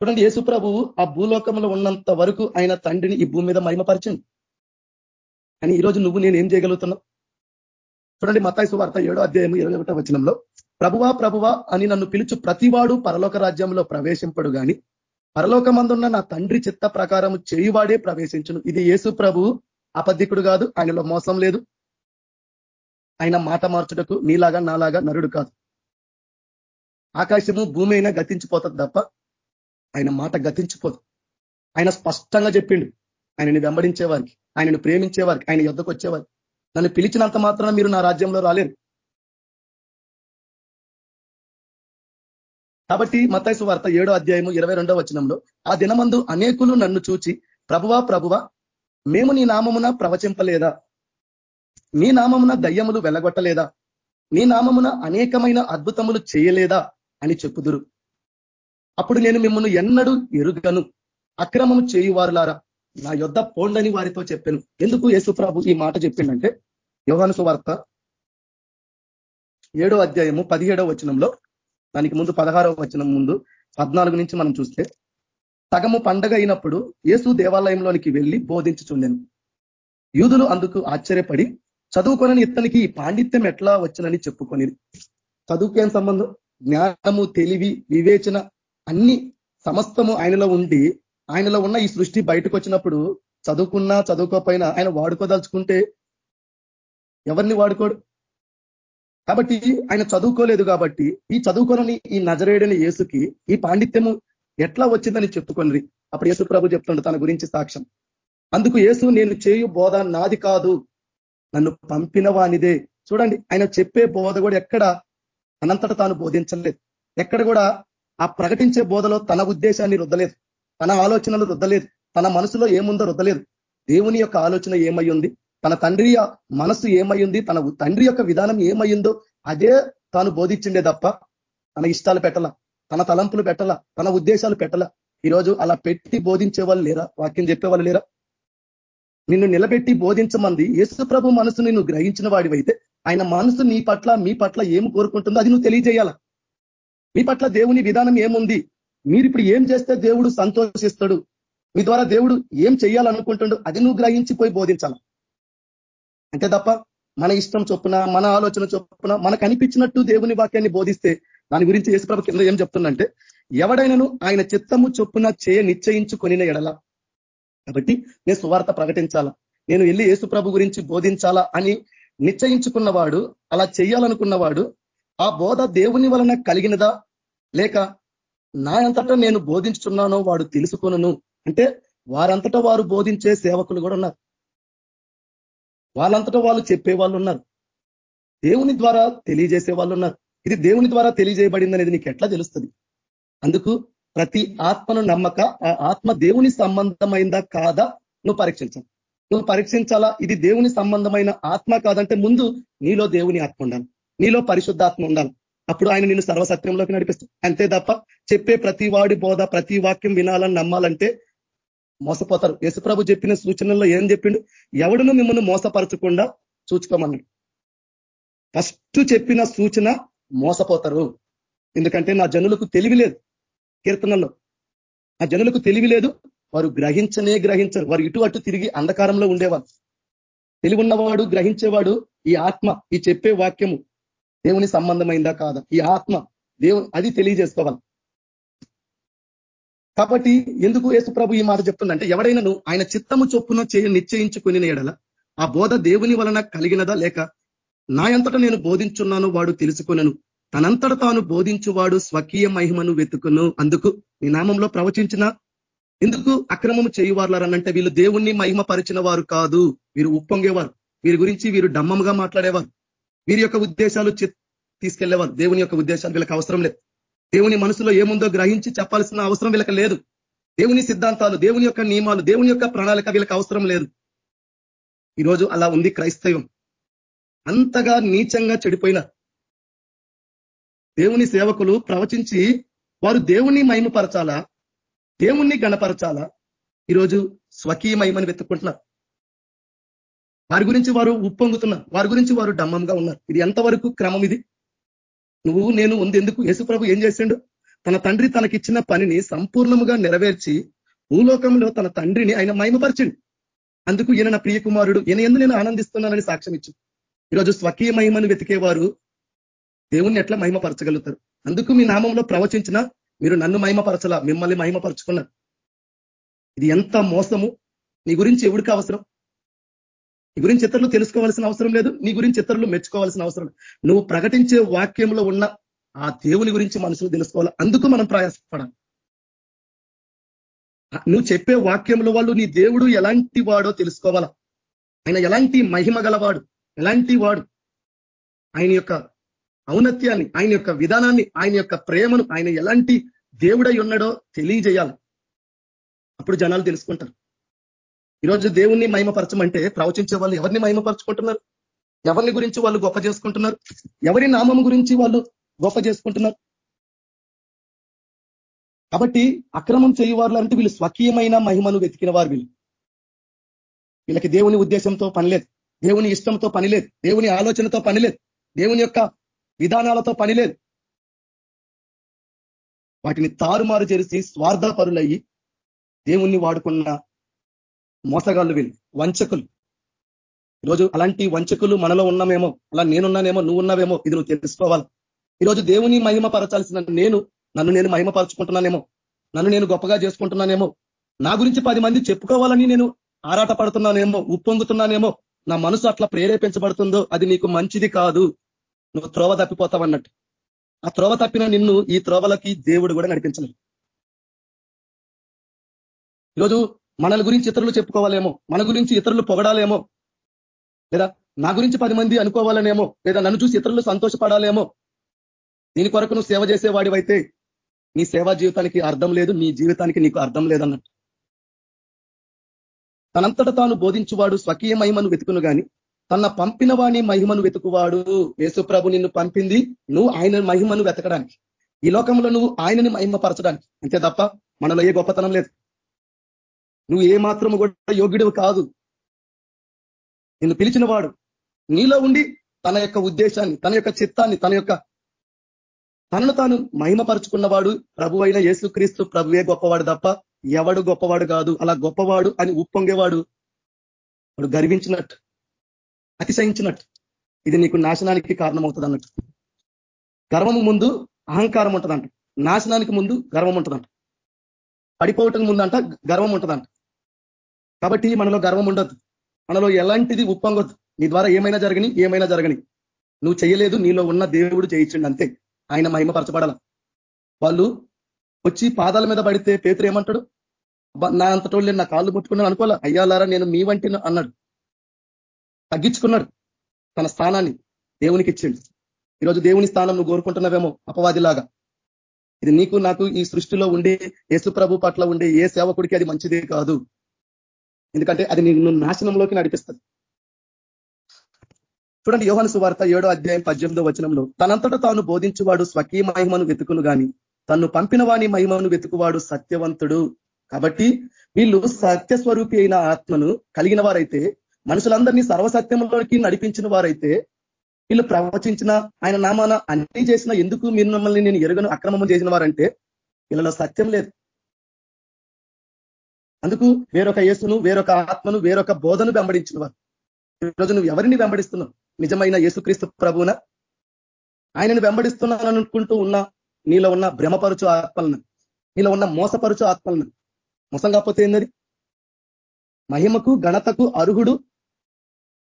Speaker 3: చూడండి యేసు ప్రభువు ఆ భూలోకంలో ఉన్నంత వరకు ఆయన తండ్రిని ఈ భూమి మీద మహిమపరిచింది కానీ ఈరోజు నువ్వు నేను ఏం చేయగలుగుతున్నావు? చూడండి మతాయి సువార్త ఏడో అధ్యాయం ఇరవై ఒకటో వచనంలో ప్రభువా ప్రభువా అని నన్ను పిలుచు ప్రతివాడు పరలోక రాజ్యంలో ప్రవేశింపడు గాని పరలోకమందున్న నా తండ్రి చిత్త ప్రకారం చేయువాడే ప్రవేశించును. ఇది యేసు ప్రభు అపధికుడు కాదు ఆయనలో మోసం లేదు. ఆయన మాట మార్చుటకు నీలాగా నాలాగా నరుడు కాదు. ఆకాశము భూమి అయినా గతించిపోతుంది తప్ప ఆయన మాట గతించిపోదు. ఆయన స్పష్టంగా చెప్పిండు ఆయనని వెంబడించే వారికి ఆయనను ప్రేమించేవారికి ఆయన యుద్ధకు వచ్చేవారికి. నన్ను పిలిచినంత మాత్రం మీరు నా రాజ్యంలో రాలేరు. కాబట్టి మతాయిసు వార్త ఏడో అధ్యాయము ఇరవై రెండో వచనంలో ఆ దినమందు అనేకులు నన్ను చూచి ప్రభువా ప్రభువ మేము నీ నామమున ప్రవచింపలేదా? నీ నామమున దయ్యములు వెళ్ళగొట్టలేదా నీ నామమున అనేకమైన అద్భుతములు చేయలేదా? అని చెప్పుదురు. అప్పుడు నేను మిమ్మల్ని ఎన్నడూ ఎరుగను. అక్రమము చేయువారులారా నా యొద్ధ పోండని వారితో చెప్పాను. ఎందుకు యేసుప్రభు ఈ మాట చెప్పిండంటే యోగాను సువార్త ఏడో అధ్యాయము పదిహేడో వచనంలో దానికి ముందు పదహారవ వచనం ముందు పద్నాలుగు నుంచి మనం చూస్తే సగము పండగ అయినప్పుడు యేసు దేవాలయంలోనికి వెళ్ళి బోధించుచుండెను. యూదులు అందుకు ఆశ్చర్యపడి చదువుకొనని ఇతనికి ఈ పాండిత్యం ఎట్లా వచ్చనని చెప్పుకొని చదువుకేం సంబంధం? జ్ఞానము తెలివి వివేచన అన్ని సమస్తము ఆయనలో ఉండి ఆయనలో ఉన్న ఈ సృష్టి బయటకు వచ్చినప్పుడు చదువుకున్నా చదువుకోపోయినా ఆయన వాడుకోదలుచుకుంటే ఎవరిని వాడుకోడు? కాబట్టి ఆయన చదువుకోలేదు కాబట్టి ఈ చదువుకోనని ఈ నజరేడని యేసుకి ఈ పాండిత్యము ఎట్లా వచ్చిందని చెప్పుకొని అప్పుడు యేసు ప్రభు చెప్తుండే తన గురించి సాక్ష్యం. అందుకు యేసు నేను చేయు బోధ నాది కాదు. నన్ను పంపిన వానిదే. చూడండి ఆయన చెప్పే బోధ కూడా ఎక్కడ అనంతట తాను బోధించలేదు. ఎక్కడ కూడా ఆ ప్రకటించే బోధలో తన ఉద్దేశాన్ని రుద్దలేదు. తన ఆలోచనలు రుద్దలేదు. తన మనసులో ఏముందో రుద్దలేదు. దేవుని యొక్క ఆలోచన ఏమై ఉంది? తన తండ్రి మనసు ఏమయ్యింది తన తండ్రి యొక్క విధానం ఏమయ్యిందో అదే తాను బోధించిండే తప్ప తన ఇష్టాలు పెట్టల తన తలంపులు పెట్టల తన ఉద్దేశాలు పెట్టల. ఈరోజు అలా పెట్టి బోధించే వాళ్ళు లేరా? వాక్యం చెప్పేవాళ్ళు లేరా? నిన్ను నిలబెట్టి బోధించమంది యేసు ప్రభు మనసు నిన్ను గ్రహించిన వాడివైతే ఆయన మనసు నీ పట్ల మీ పట్ల ఏం కోరుకుంటుందో అది నువ్వు తెలియజేయాల. మీ పట్ల దేవుని విధానం ఏముంది? మీరు ఇప్పుడు ఏం చేస్తే దేవుడు సంతోషిస్తాడు? మీ ద్వారా దేవుడు ఏం చేయాలనుకుంటుండో అది నువ్వు గ్రహించి పోయి బోధించాలి. అంతే తప్ప మన ఇష్టం చొప్పున మన ఆలోచన చొప్పున మనకు అనిపించినట్టు దేవుని వాక్యాన్ని బోధిస్తే దాని గురించి యేసుప్రభు కింద ఏం చెప్తుందంటే ఎవడైనాను ఆయన చిత్తము చొప్పున చేయ నిశ్చయించుకొనిన ఎడల. కాబట్టి నేను సువార్త ప్రకటించాలా? నేను వెళ్ళి యేసుప్రభు గురించి బోధించాలా అని నిశ్చయించుకున్నవాడు అలా చేయాలనుకున్నవాడు ఆ బోధ దేవుని వలన కలిగినదా? లేక నా అంతటా నేను బోధించుతున్నానో వాడు తెలుసుకొనను? అంటే వారంతటా వారు బోధించే సేవకులు కూడా ఉన్నారు. వాళ్ళంతటా వాళ్ళు చెప్పే వాళ్ళు ఉన్నారు దేవుని ద్వారా తెలియజేసే వాళ్ళు ఉన్నారు ఇది దేవుని ద్వారా తెలియజేయబడింది అనేది నీకు ఎట్లా తెలుస్తుంది? అందుకు ప్రతి ఆత్మను నమ్మక ఆ ఆత్మ దేవుని సంబంధమైందా కాదా నువ్వు పరీక్షించాలి. నువ్వు పరీక్షించాలా? ఇది దేవుని సంబంధమైన ఆత్మ కాదంటే ముందు నీలో దేవుని ఆత్మ ఉండాలి. నీలో పరిశుద్ధాత్మ ఉండాలి. అప్పుడు ఆయన నిన్ను సర్వసత్యంలోకి నడిపిస్తాడు. అంతే తప్ప చెప్పే ప్రతి వాడి బోధ ప్రతి వాక్యం వినాలని నమ్మాలంటే మోసపోతారు. యేసుప్రభు చెప్పిన సూచనల్లో ఏం చెప్పిండు? ఎవడను మిమ్మల్ని మోసపరచకుండా చూచుకోమన్నాడు ఫస్ట్ చెప్పిన సూచన మోసపోతారు. ఎందుకంటే నా జనులకు తెలివి లేదు కీర్తనల్లో నా జనులకు తెలివి లేదు. వారు గ్రహించనే గ్రహించరు. వారు ఇటు అటు తిరిగి అంధకారంలో ఉండేవారు తెలివి ఉన్నవాడు గ్రహించేవాడు ఈ ఆత్మ ఈ చెప్పే వాక్యము దేవుని సంబంధమైందా కాదా? ఈ ఆత్మ దేవు అది తెలియజేసుకోవాలి. కాబట్టి ఎందుకు ప్రభు ఈ మాట చెప్తుందంటే ఎవడైనాను ఆయన చిత్తము చొప్పున చేయ నిశ్చయించుకుని ఎడల ఆ బోధ దేవుని వలన కలిగినదా లేక నా నేను బోధించున్నాను వాడు తెలుసుకునను. తనంతట తాను బోధించువాడు స్వకీయ మహిమను వెతుకును. అందుకు నీ నామంలో ప్రవచించిన ఎందుకు అక్రమము చేయువారులారనంటే వీళ్ళు దేవుణ్ణి మహిమ పరిచిన వారు కాదు. వీరు ఉప్పొంగేవారు. వీరి గురించి వీరు డమ్మముగా మాట్లాడేవారు. వీరి యొక్క ఉద్దేశాలు తీసుకెళ్ళేవారు. దేవుని యొక్క ఉద్దేశాలు వీళ్ళకి అవసరం లేదు. దేవుని మనసులో ఏముందో గ్రహించి చెప్పాల్సిన అవసరం వీళ్ళకి లేదు. దేవుని సిద్ధాంతాలు దేవుని యొక్క నియమాలు దేవుని యొక్క ప్రణాళిక వీళ్ళకి అవసరం లేదు. ఈరోజు అలా ఉంది క్రైస్తవం. అంతగా నీచంగా చెడిపోయిన దేవుని సేవకులు ప్రవచించి వారు దేవుని మహిమపరచాలా? దేవుణ్ణి గణపరచాలా? ఈరోజు స్వకీయ మహిమని వెతుక్కుంటున్నారు వారి గురించి వారు ఉప్పొంగుతున్నారు. వారి గురించి వారు డమ్మంగా ఉన్నారు. ఇది ఎంతవరకు క్రమం ఇది? నువ్వు నేను ఉంది ఎందుకు యేసుప్రభు ఏం చేసిండు? తన తండ్రి తనకిచ్చిన పనిని సంపూర్ణముగా నెరవేర్చి భూలోకంలో తన తండ్రిని ఆయన మహిమపరిచిండు. అందుకు ఈయన నా ప్రియకుమారుడు ఈయన ఎందు నేను ఆనందిస్తున్నానని సాక్ష్యం ఇచ్చు ఈరోజు స్వకీయ మహిమను వెతికేవారు దేవుణ్ణి ఎట్లా మహిమపరచగలుగుతారు? అందుకు మీ నామంలో ప్రవచించిన మీరు నన్ను మహిమపరచలా మిమ్మల్ని మహిమపరచుకున్నారు. ఇది ఎంత మోసము? నీ గురించి ఎవడికి అవసరం? నీ గురించి ఇతరులు తెలుసుకోవాల్సిన అవసరం లేదు. నీ గురించి ఇతరులు మెచ్చుకోవాల్సిన అవసరం నువ్వు ప్రకటించే వాక్యంలో ఉన్న ఆ దేవుని గురించి మనసులు తెలుసుకోవాలి. అందుకు మనం ప్రయాసపడాలి. నువ్వు చెప్పే వాక్యంలో వాళ్ళు నీ దేవుడు ఎలాంటి వాడో తెలుసుకోవాలా? ఆయన ఎలాంటి మహిమ గలవాడు? ఎలాంటి వాడు? ఆయన యొక్క ఔన్నత్యాన్ని ఆయన యొక్క విధానాన్ని ఆయన యొక్క ప్రేమను ఆయన ఎలాంటి దేవుడై ఉన్నాడో తెలియజేయాలి. అప్పుడు జనాలు తెలుసుకుంటారు. ఈరోజు దేవుణ్ణి మహిమపరచమంటే ప్రవచించే వాళ్ళు ఎవరిని మహిమపరచుకుంటున్నారు? ఎవరిని గురించి వాళ్ళు గొప్ప చేసుకుంటున్నారు? ఎవరి నామం గురించి వాళ్ళు గొప్ప చేసుకుంటున్నారు? కాబట్టి అక్రమం చేయవారు అంటే వీళ్ళు స్వకీయమైన మహిమను వెతికిన వారు వీళ్ళు. వీళ్ళకి దేవుని ఉద్దేశంతో పనిలేదు దేవుని ఇష్టంతో పనిలేదు దేవుని ఆలోచనతో పనిలేదు దేవుని యొక్క విధానాలతో పనిలేదు వాటిని తారుమారు చేసి స్వార్థపరులయ్యి దేవుణ్ణి వాడుకున్న మోసగాళ్ళు వీళ్ళు. వంచకులు. ఈరోజు అలాంటి వంచకులు మనలో ఉన్నామేమో అలా నేనున్నానేమో నువ్వు ఉన్నావేమో ఇది నువ్వు తెలుసుకోవాలి. ఈరోజు దేవుని మహిమపరచాల్సిన నేను నన్ను నేను మహిమపరచుకుంటున్నానేమో నన్ను నేను గొప్పగా చేసుకుంటున్నానేమో నా గురించి పది మంది చెప్పుకోవాలని నేను ఆరాట పడుతున్నానేమో ఉప్పొంగుతున్నానేమో నా మనసు అట్లా ప్రేరేపించబడుతుందో అది నీకు మంచిది కాదు. నువ్వు త్రోవ తప్పిపోతావన్నట్టు. ఆ త్రోవ తప్పిన నిన్ను ఈ త్రోవలకి దేవుడు కూడా నడిపించలేదు. ఈరోజు మనల గురించి ఇతరులు చెప్పుకోవాలేమో మన గురించి ఇతరులు పొగడాలేమో లేదా నా గురించి పది మంది అనుకోవాలనేమో లేదా నన్ను చూసి ఇతరులు సంతోషపడాలేమో దీని కొరకు నువ్వు సేవ చేసేవాడివైతే నీ సేవా జీవితానికి అర్థం లేదు నీ జీవితానికి నీకు అర్థం లేదన్నట్టు. తనంతట తాను బోధించువాడు స్వకీయ మహిమను వెతుకును గాని తన పంపిన వాణి మహిమను వెతుకువాడు యేసుప్రభు నిన్ను పంపింది నువ్వు ఆయన మహిమను వెతకడానికి. ఈ లోకంలో నువ్వు ఆయనని మహిమపరచడానికి. అంతే తప్ప మనలో ఏ గొప్పతనం లేదు. నువ్వు ఏ మాత్రము కూడా యోగ్యుడు కాదు. నిన్ను పిలిచిన వాడు నీలో ఉండి తన యొక్క ఉద్దేశాన్ని తన యొక్క చిత్తాన్ని తన యొక్క తనను తాను మహిమపరుచుకున్నవాడు ప్రభు అయిన యేసుక్రీస్తు ప్రభువే గొప్పవాడు తప్ప ఎవడు గొప్పవాడు కాదు. అలా గొప్పవాడు అని ఉప్పొంగేవాడు వాడు గర్వించినట్టు అతిశయించినట్టు. ఇది నీకు నాశనానికి కారణమవుతుంది అన్నట్టు గర్వము ముందు అహంకారం ఉంటుందంట. నాశనానికి ముందు గర్వం ఉంటుందంట. పడిపోవటం ముందంట గర్వం ఉంటుందంట. కాబట్టి మనలో గర్వం ఉండదు. మనలో ఎలాంటిది ఉప్పొంగొద్దు. నీ ద్వారా ఏమైనా జరగని ఏమైనా జరగని. నువ్వు చేయలేదు నీలో ఉన్న దేవుడు చేయించండి అంతే. ఆయన మహిమపరచబడాల. వాళ్ళు వచ్చి పాదాల మీద పడితే పేతురు ఏమంటాడు? నా అంతటోళ్ళు నా కాళ్ళు ముట్టుకున్నాను అనుకోలే అయ్యాలారా నేను మీ వంటి అన్నాడు. తగ్గించుకున్నాడు తన స్థానాన్ని దేవునికి ఇచ్చిండు ఈరోజు దేవుని స్థానం నువ్వు కోరుకుంటున్నావేమో అపవాదిలాగా. ఇది నీకు నాకు ఈ సృష్టిలో ఉండే యేసు ప్రభు పట్ల ఉండే ఏ సేవకుడికి అది మంచిదే కాదు. ఎందుకంటే అది నిన్ను నాశనంలోకి నడిపిస్తుంది. చూడండి యోహన సువార్త ఏడో అధ్యాయం పద్దెనిమిదో వచనంలో తనంతట తాను బోధించువాడు స్వకీయ మహిమను వెతుకును గాని తన్ను పంపిన వాని మహిమను వెతుకువాడు సత్యవంతుడు. కాబట్టి వీళ్ళు సత్యస్వరూపి అయిన ఆత్మను కలిగిన వారైతే మనుషులందరినీ సర్వసత్యంలోకి నడిపించిన వారైతే వీళ్ళు ప్రవచించిన ఆయన నామాన అన్ని చేసిన ఎందుకు మీరు మమ్మల్ని నేను ఎరుగను అక్రమం చేసిన వారంటే వీళ్ళలో సత్యం లేదు. అందుకు వేరొక యేసును వేరొక ఆత్మను వేరొక బోధను వెంబడించిన వారు ఈరోజు నువ్వు ఎవరిని వెంబడిస్తున్నావు? నిజమైన యేసుక్రీస్తు ప్రభువున? ఆయనను వెంబడిస్తున్నాను అనుకుంటూ ఉన్న నీలో ఉన్న భ్రమపరుచు ఆత్మలను నీలో ఉన్న మోసపరుచు ఆత్మలను మోసం కాకపోతే ఏంటది మహిమకు గణతకు అర్హుడు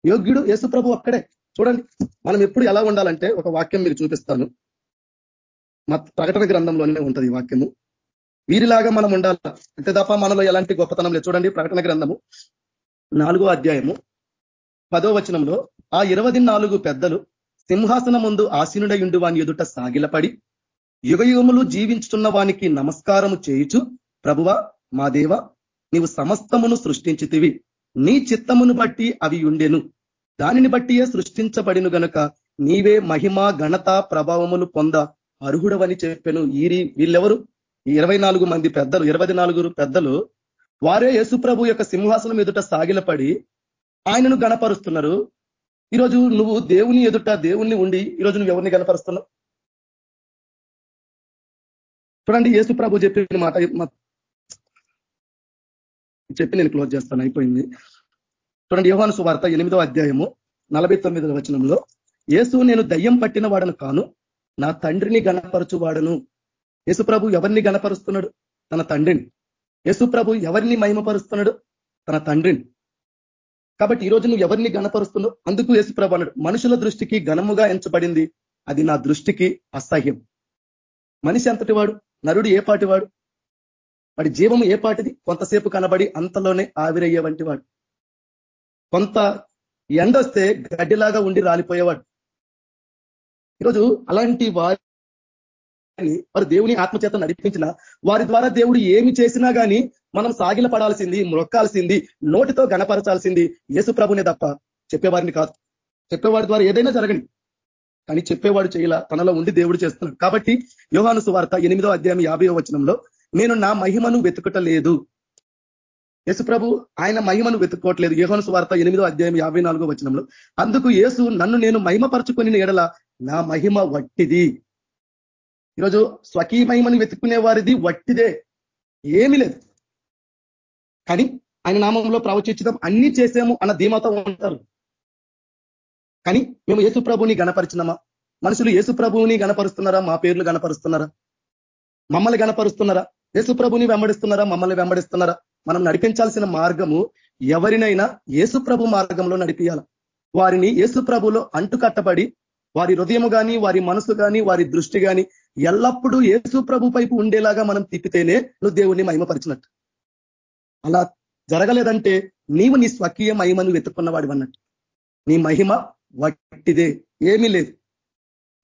Speaker 3: యోగ్యుడు యేసు ప్రభు అక్కడే చూడండి మనం ఎప్పుడు ఎలా ఉండాలంటే ఒక వాక్యం మీరు చూపిస్తాను. మా ప్రకటన గ్రంథంలోనే ఉంటుంది ఈ వాక్యము. వీరిలాగా మనం ఉండాలి? అంతే తప్ప మనలో ఎలాంటి గొప్పతనం లేదు. చూడండి ప్రకటన గ్రంథము నాలుగో అధ్యాయము పదో వచనంలో ఆ ఇరవది నాలుగు పెద్దలు సింహాసన ముందు ఆసీనుడయుండు వాని ఎదుట సాగిలపడి యుగయుగములు జీవించుతున్న వానికి నమస్కారము చేయుచు ప్రభువ మా దేవ నీవు సమస్తమును సృష్టించితివి. నీ చిత్తమును బట్టి అవి ఉండెను. దానిని బట్టియే సృష్టించబడిను గనుక నీవే మహిమ ఘనత ప్రభావములు పొంద అర్హుడవని చెప్పాను. ఈ వీళ్ళెవరు? ఇరవై మంది పెద్దలు ఇరవై పెద్దలు వారే యేసుప్రభు యొక్క సింహాసనం ఎదుట సాగిలపడి ఆయనను గణపరుస్తున్నారు. ఈరోజు నువ్వు దేవుని ఎదుట దేవుణ్ణి ఉండి ఈరోజు నువ్వు ఎవరిని గణపరుస్తున్నావు? చూడండి యేసు ప్రభు చెప్పిన మాట చెప్పి నేను క్లోజ్ చేస్తాను అయిపోయింది. చూడండి యోహాను సువార్త ఎనిమిదో అధ్యాయము నలభై తొమ్మిదో వచనంలో యేసు నేను దయ్యం పట్టిన వాడను కాను నా తండ్రిని గణపరచువాడను. యేసుప్రభు ఎవరిని గణపరుస్తున్నాడు? తన తండ్రిని. యేసుప్రభు ఎవరిని మహిమపరుస్తున్నాడు? తన తండ్రిని. కాబట్టి ఈరోజు నువ్వు ఎవరిని గణపరుస్తున్నావు? అందుకు యేసుప్రభు అన్నాడు మనుషుల దృష్టికి ఘనముగా ఎంచబడింది అది నా దృష్టికి అసహ్యం. మనిషి ఎంతటి వాడు నరుడు ఏ పాటి వాడు? వాడి జీవము ఏ పాటిది? కొంతసేపు కనబడి అంతలోనే ఆవిరయ్యే వంటి వాడు. కొంత ఎండొస్తే గడ్డిలాగా ఉండి రాలిపోయేవాడు. ఈరోజు అలాంటి వారి వారు దేవుని ఆత్మచేత నడిపించిన వారి ద్వారా దేవుడు ఏమి చేసినా కానీ మనం సాగిల పడాల్సింది మొక్కాల్సింది నోటితో గణపరచాల్సింది యేసు ప్రభునే తప్ప చెప్పేవారిని కాదు. చెప్పేవాడి ద్వారా ఏదైనా జరగండి. కానీ చెప్పేవాడు చేయాల తనలో ఉండి దేవుడు చేస్తున్నాడు. కాబట్టి యోహాను సువార్త ఎనిమిదో అధ్యాయం యాభై వచనంలో నేను నా మహిమను వెతుకటలేదు. యేసు ప్రభు ఆయన మహిమను వెతుక్కోవట్లేదు. యోహాను సువార్త ఎనిమిదో అధ్యాయం యాభై నాలుగో వచనంలో అందుకు యేసు నన్ను నేను మహిమపరచుకొని ఎడల నా మహిమ వట్టిది. ఈరోజు స్వకీయ మహిమని వెతుక్కునే వారిది వట్టిదే. ఏమీ లేదు. కానీ ఆయన నామంలో ప్రవచించడం అన్ని చేసాము అన్న ధీమతో ఉంటారు. కానీ మేము యేసు ప్రభుని గణపరిచినమా? మనుషులు యేసు ప్రభువుని గణపరుస్తున్నారా? మా పేర్లు గణపరుస్తున్నారా? మమ్మల్ని గణపరుస్తున్నారా? యేసు ప్రభుని వెంబడిస్తున్నారా? మమ్మల్ని వెంబడిస్తున్నారా? మనం నడిపించాల్సిన మార్గము ఎవరినైనా యేసు ప్రభు మార్గంలో నడిపియాల. వారిని యేసు ప్రభులో అంటుకట్టబడి వారి హృదయము కానీ వారి మనసు కానీ వారి దృష్టి కానీ ఎల్లప్పుడూ యేసు ప్రభు వైపు ఉండేలాగా మనం తిప్పితేనే నువ్వు దేవుణ్ణి మహిమపరిచినట్టు. అలా జరగలేదంటే నీవు నీ స్వకీయ మహిమను వెతుక్కున్నవాడు అన్నట్టు. నీ మహిమ వట్టిదే ఏమీ లేదు.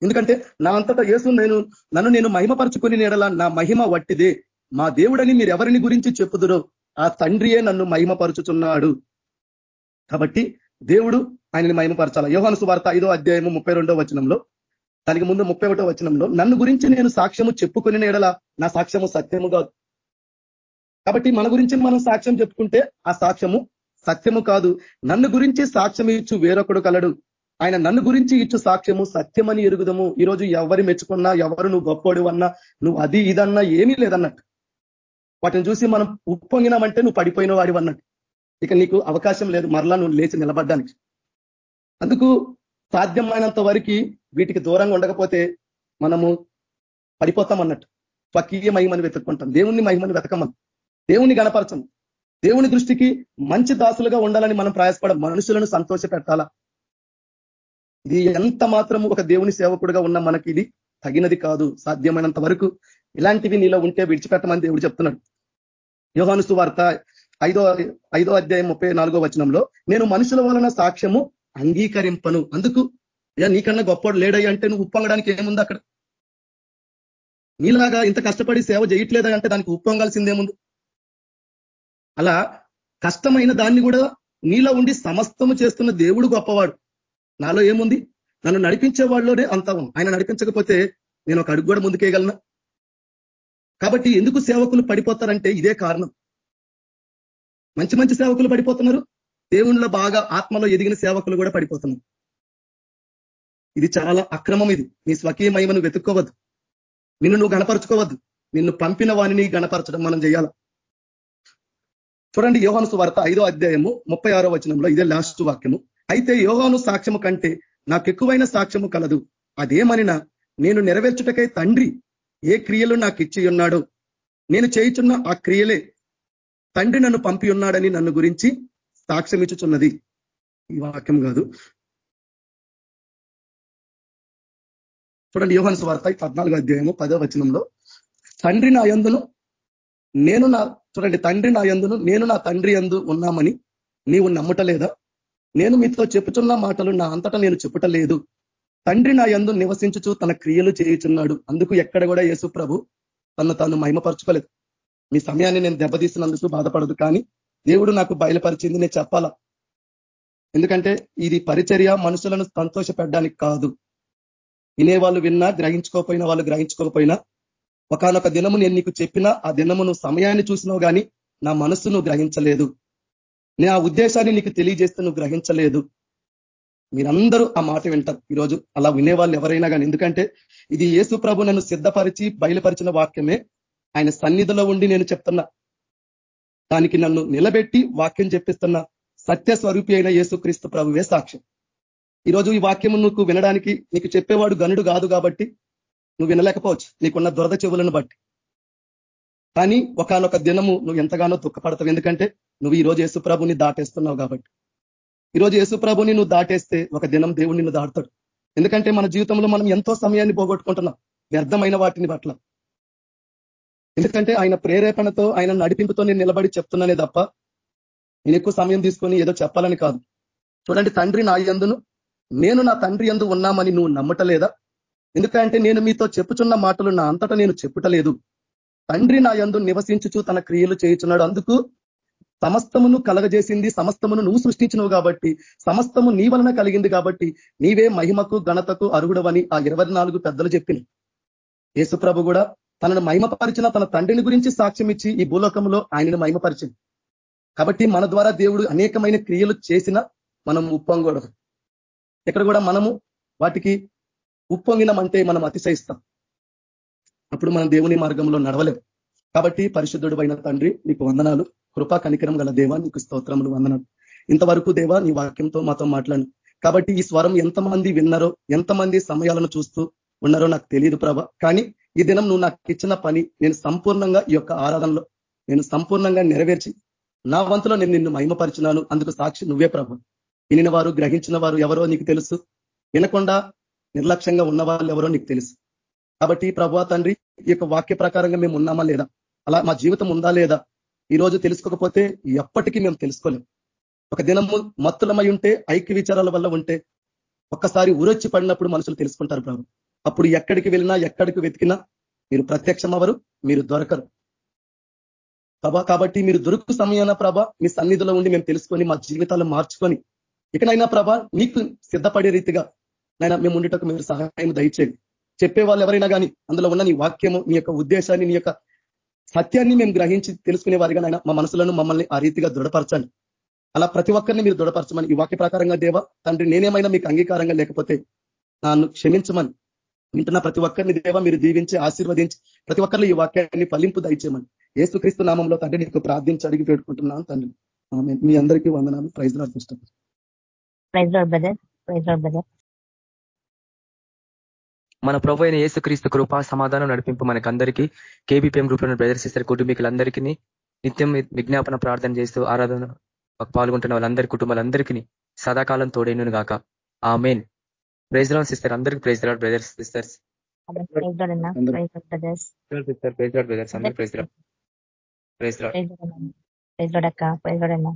Speaker 3: ఎందుకంటే నా అంతటా యేసు నేను నన్ను నేను మహిమపరచుకుని నేడలా నా మహిమ వట్టిదే మా దేవుడని మీరు ఎవరిని గురించి చెప్పుదురో ఆ తండ్రియే నన్ను మహిమపరుచుతున్నాడు కాబట్టి దేవుడు ఆయనని మహిమపరచాల? యోహాను సువార్త ఐదో అధ్యాయము ముప్పై రెండో వచనంలో దానికి ముందు ముప్పై ఒకటో వచనంలో నన్ను గురించి నేను సాక్ష్యము చెప్పుకుని నేడల నా సాక్ష్యము సత్యము కాదు. కాబట్టి మన గురించి మనం సాక్ష్యం చెప్పుకుంటే ఆ సాక్ష్యము సత్యము కాదు. నన్ను గురించి సాక్ష్యం ఇచ్చు వేరొకడు కలడు. ఆయన నన్ను గురించి ఇచ్చు సాక్ష్యము సత్యమని ఎరుగుదము. ఈరోజు ఎవరు మెచ్చుకున్నా ఎవరు నువ్వు గొప్పోడు అన్నా నువ్వు అది ఇదన్నా ఏమీ లేదన్నట్టు. వాటిని చూసి మనం ఉప్పొంగినామంటే నువ్వు పడిపోయిన వాడివి అన్నట్టు. ఇక నీకు అవకాశం లేదు మరలా నువ్వు లేచి నిలబడ్డానికి. అందుకు సాధ్యమైనంత వరకు వీటికి దూరంగా ఉండకపోతే మనము పడిపోతాం అన్నట్టు. స్వకీయ మహిమని వెతుక్కుంటాం. దేవుణ్ణి మహిమని వెతకమం. దేవుణ్ణి గణపరచం. దేవుని దృష్టికి మంచి దాసులుగా ఉండాలని మనం ప్రయాసపడ మనుషులను సంతోష పెట్టాలా ఇది ఎంత మాత్రము ఒక దేవుని సేవకుడుగా ఉన్న మనకి ఇది తగినది కాదు సాధ్యమైనంత వరకు ఇలాంటివి నీలో ఉంటే విడిచిపెట్టమని దేవుడు చెప్తున్నాడు. యోహాను సువార్త ఐదో ఐదో అధ్యాయం ముప్పై నాలుగో వచనంలో నేను మనుషుల వలన సాక్ష్యము అంగీకరింపను. అందుకు ఇక నీకన్నా గొప్పవాడు లేడయ్యా అంటే నువ్వు ఉప్పొంగడానికి ఏముంది అక్కడ? నీలాగా ఇంత కష్టపడి సేవ చేయట్లేదా అంటే దానికి ఉప్పొంగాల్సిందేముంది అలా కష్టమైన దాన్ని కూడా నీలో ఉండి సమస్తము చేస్తున్న దేవుడు గొప్పవాడు. నాలో ఏముంది? నన్ను నడిపించే వాళ్ళలోనే అంత ఆయన నడిపించకపోతే నేను ఒక అడుగు కూడా ముందుకేయగలను. కాబట్టి ఎందుకు సేవకులు పడిపోతారంటే ఇదే కారణం. మంచి మంచి సేవకులు పడిపోతున్నారు. దేవుళ్ళ బాగా ఆత్మలో ఎదిగిన సేవకులు కూడా పడిపోతున్నారు. ఇది చాలా అక్రమం ఇది. నీ స్వకీయ మహిమను వెతుక్కోవద్దు. నిన్ను నువ్వు గణపరచుకోవద్దు. నిన్ను పంపిన వాణిని గణపరచడం మనం చేయాల? చూడండి యోహాను సువార్త ఐదో అధ్యాయము ముప్పై ఆరో వచనంలో ఇదే లాస్ట్ వాక్యము. అయితే యోహాను సాక్ష్యము కంటే నాకు ఎక్కువైన సాక్ష్యము కలదు. అదేమనినా నేను నెరవేర్చుటకై తండ్రి ఏ క్రియలు నాకు ఇచ్చి ఉన్నాడో నేను చేయుచున్న ఆ క్రియలే తండ్రి నన్ను పంపి ఉన్నాడని నన్ను గురించి సాక్ష్యం ఇచ్చుచున్నది ఈ వాక్యం కాదు. చూడండి యోహన్ స్వార్త పద్నాలుగు అధ్యాయము పదో వచనంలో తండ్రి నా యందును నేను నా చూడండి తండ్రి నా యందును నేను నా తండ్రి యందు ఉన్నామని నీవు నమ్మటలేదా? నేను మీతో చెప్పుచున్న మాటలు నా అంతటా నేను చెప్పుటలేదు. తండ్రి నా యందు నివసించుచు తన క్రియలు చేయుచున్నాడు. అందుకు ఎక్కడ కూడా యేసు ప్రభు తను తాను మహిమపరచుకోలేదు. మీ సమయాన్ని నేను దెబ్బతీసినందుకు బాధపడదు కానీ దేవుడు నాకు బయలుపరిచింది నేను చెప్పాలా? ఎందుకంటే ఇది పరిచర్య మనుషులను సంతోషపెట్టడానికి కాదు. వినేవాళ్ళు విన్నా గ్రహించుకోకపోయినా వాళ్ళు గ్రహించుకోకపోయినా ఒకనొక దినము నేను నీకు చెప్పినా ఆ దినమును సమయాన్ని చూసినావు కానీ నా మనస్సు నువ్వు గ్రహించలేదు. నేను ఆ ఉద్దేశాన్ని నీకు తెలియజేస్తే నువ్వు గ్రహించలేదు. మీరందరూ ఆ మాట వింటారు. ఈరోజు అలా వినేవాళ్ళు ఎవరైనా కానీ ఎందుకంటే ఇది యేసు ప్రభు నన్ను సిద్ధపరిచి బయలుపరిచిన వాక్యమే. ఆయన సన్నిధిలో ఉండి నేను చెప్తున్నా. దానికి నన్ను నిలబెట్టి వాక్యం చెప్పిస్తున్న సత్య స్వరూపి అయిన యేసుక్రీస్తు ప్రభువే సాక్ష్యం. ఈరోజు ఈ వాక్యం నువ్వు వినడానికి నీకు చెప్పేవాడు గనుడు కాదు కాబట్టి నువ్వు వినలేకపోవచ్చు. నీకున్న దురద చెవులను బట్టి. కానీ ఒకనొక దినము నువ్వు ఎంతగానో దుఃఖపడతావు. ఎందుకంటే నువ్వు ఈ రోజు యేసుప్రభుని దాటేస్తున్నావు కాబట్టి. ఈరోజు యేసుప్రభుని నువ్వు దాటేస్తే ఒక దినం దేవుడు నిన్ను దాడతాడు ఎందుకంటే మన జీవితంలో మనం ఎంతో సమయాన్ని పోగొట్టుకుంటున్నాం. వ్యర్థమైన వాటిని పట్ల. ఎందుకంటే ఆయన ప్రేరేపణతో ఆయన నడిపింపుతో నేను నిలబడి చెప్తున్నానే తప్ప నేను ఎక్కువ సమయం తీసుకొని ఏదో చెప్పాలని కాదు. చూడండి తండ్రి నా ఎందును నేను నా తండ్రి ఎందు ఉన్నామని నువ్వు నమ్మటలేదా? ఎందుకంటే నేను మీతో చెప్పుచున్న మాటలు నా అంతటా నేను చెప్పుటలేదు. తండ్రి నా యందు నివసించుచు తన క్రియలు చేయుచున్నాడు. అందుకు సమస్తమును కలగజేసింది సమస్తమును నువ్వు సృష్టించినవు కాబట్టి సమస్తము నీ వలన కలిగింది కాబట్టి నీవే మహిమకు ఘనతకు అరుగుడవని ఆ ఇరవై పెద్దలు చెప్పింది యేసుప్రభు కూడా తనను మహిమపరిచిన తన తండ్రిని గురించి సాక్ష్యం ఇచ్చి ఈ భూలోకంలో ఆయనను మహిమపరిచింది. కాబట్టి మన ద్వారా దేవుడు అనేకమైన క్రియలు చేసిన మనం ఉప్పొంగూడదు ఇక్కడ కూడా మనము వాటికి ఉప్పొంగినమంటే మనం అతిశయిస్తాం. అప్పుడు మనం దేవుని మార్గంలో నడవలేం. కాబట్టి పరిశుద్ధుడు అయిన తండ్రి నీకు వందనాలు. కృపా కనికరం గల దేవా నీకు స్తోత్రములు వందనాలు. ఇంతవరకు దేవా నీ వాక్యంతో మాతో మాట్లాడు. కాబట్టి ఈ స్వరం ఎంతమంది విన్నారో ఎంతమంది సమయాలను చూస్తూ ఉన్నారో నాకు తెలియదు ప్రభ. కానీ ఈ దినం నువ్వు నాకు ఇచ్చిన పని నేను సంపూర్ణంగా ఈ యొక్క ఆరాధనలో నేను సంపూర్ణంగా నెరవేర్చి నా వంతులో నేను నిన్ను మహిమపరిచినాను. అందుకు సాక్షి నువ్వే ప్రభ. వినిన వారు గ్రహించిన వారు ఎవరో నీకు తెలుసు. వినకుండా నిర్లక్ష్యంగా ఉన్న వాళ్ళు ఎవరో నీకు తెలుసు. కాబట్టి ప్రభా తండ్రి ఈ యొక్క వాక్య ప్రకారంగా మేము ఉన్నామా లేదా? అలా మా జీవితం ఉందా లేదా? ఈ రోజు తెలుసుకోకపోతే ఎప్పటికీ మేము తెలుసుకోలేము ఒక దినము మత్తులమై ఉంటే ఐక్య విచారాల వల్ల ఉంటే ఒక్కసారి ఊరొచ్చి పడినప్పుడు మనుషులు తెలుసుకుంటారు ప్రభు. అప్పుడు ఎక్కడికి వెళ్ళినా ఎక్కడికి వెతికినా మీరు ప్రత్యక్షం అవరు మీరు దొరకరు. ప్రభా కాబట్టి మీరు దొరుకు సమయాన ప్రభ మీ సన్నిధిలో ఉండి మేము తెలుసుకొని మా జీవితాలు మార్చుకొని ఇకనైనా ప్రభ నీకు సిద్ధపడే రీతిగా నైనా మేము ఉండేటకు మీరు సహాయం దయచేయండి. చెప్పే వాళ్ళు ఎవరైనా కానీ అందులో ఉన్న నీ వాక్యము నీ యొక్క ఉద్దేశాన్ని నీ యొక్క సత్యాన్ని మేము గ్రహించి తెలుసుకునే వారిగా నైనా మా మనసులను మమ్మల్ని ఆ రీతిగా దృఢపరచండి. అలా ప్రతి ఒక్కరిని మీరు దృఢపరచమని ఈ వాక్య ప్రకారంగా దేవ తండ్రి నేనేమైనా మీకు అంగీకారంగా లేకపోతే నన్ను క్షమించమని వింటున్న ప్రతి ఒక్కరిని దేవ మీరు దీవించి ఆశీర్వదించి ప్రతి ఒక్కరిని ఈ వాక్యాన్ని ఫలింపు దయచేయమని ఏసుక్రీస్తు నామంలో తండ్రి నీకు ప్రార్థించి అడిగి పెట్టుకుంటున్నాను తండ్రి. మీ అందరికీ వందనాలు. ప్రైజ్
Speaker 1: మన ప్రభు అయిన యేసుక్రీస్తు కృపా సమాధానం నడిపింపు మనకందరికీ కేబీపీఎం గ్రూప్లో ప్రదర్శిస్తారు కుటుంబీకులందరికీ నిత్యం విజ్ఞాపన ప్రార్థన చేస్తూ ఆరాధన పాల్గొంటున్న వాళ్ళందరి కుటుంబాలందరికీ సదాకాలం తోడైను గాక amen praise rod sister అందరికి praise Lord brothers sisters praise Lord brothers అందరికి praise Lord praise Lord
Speaker 4: praise Lord అక్క ప్రైజ్ రాడ్ అన్న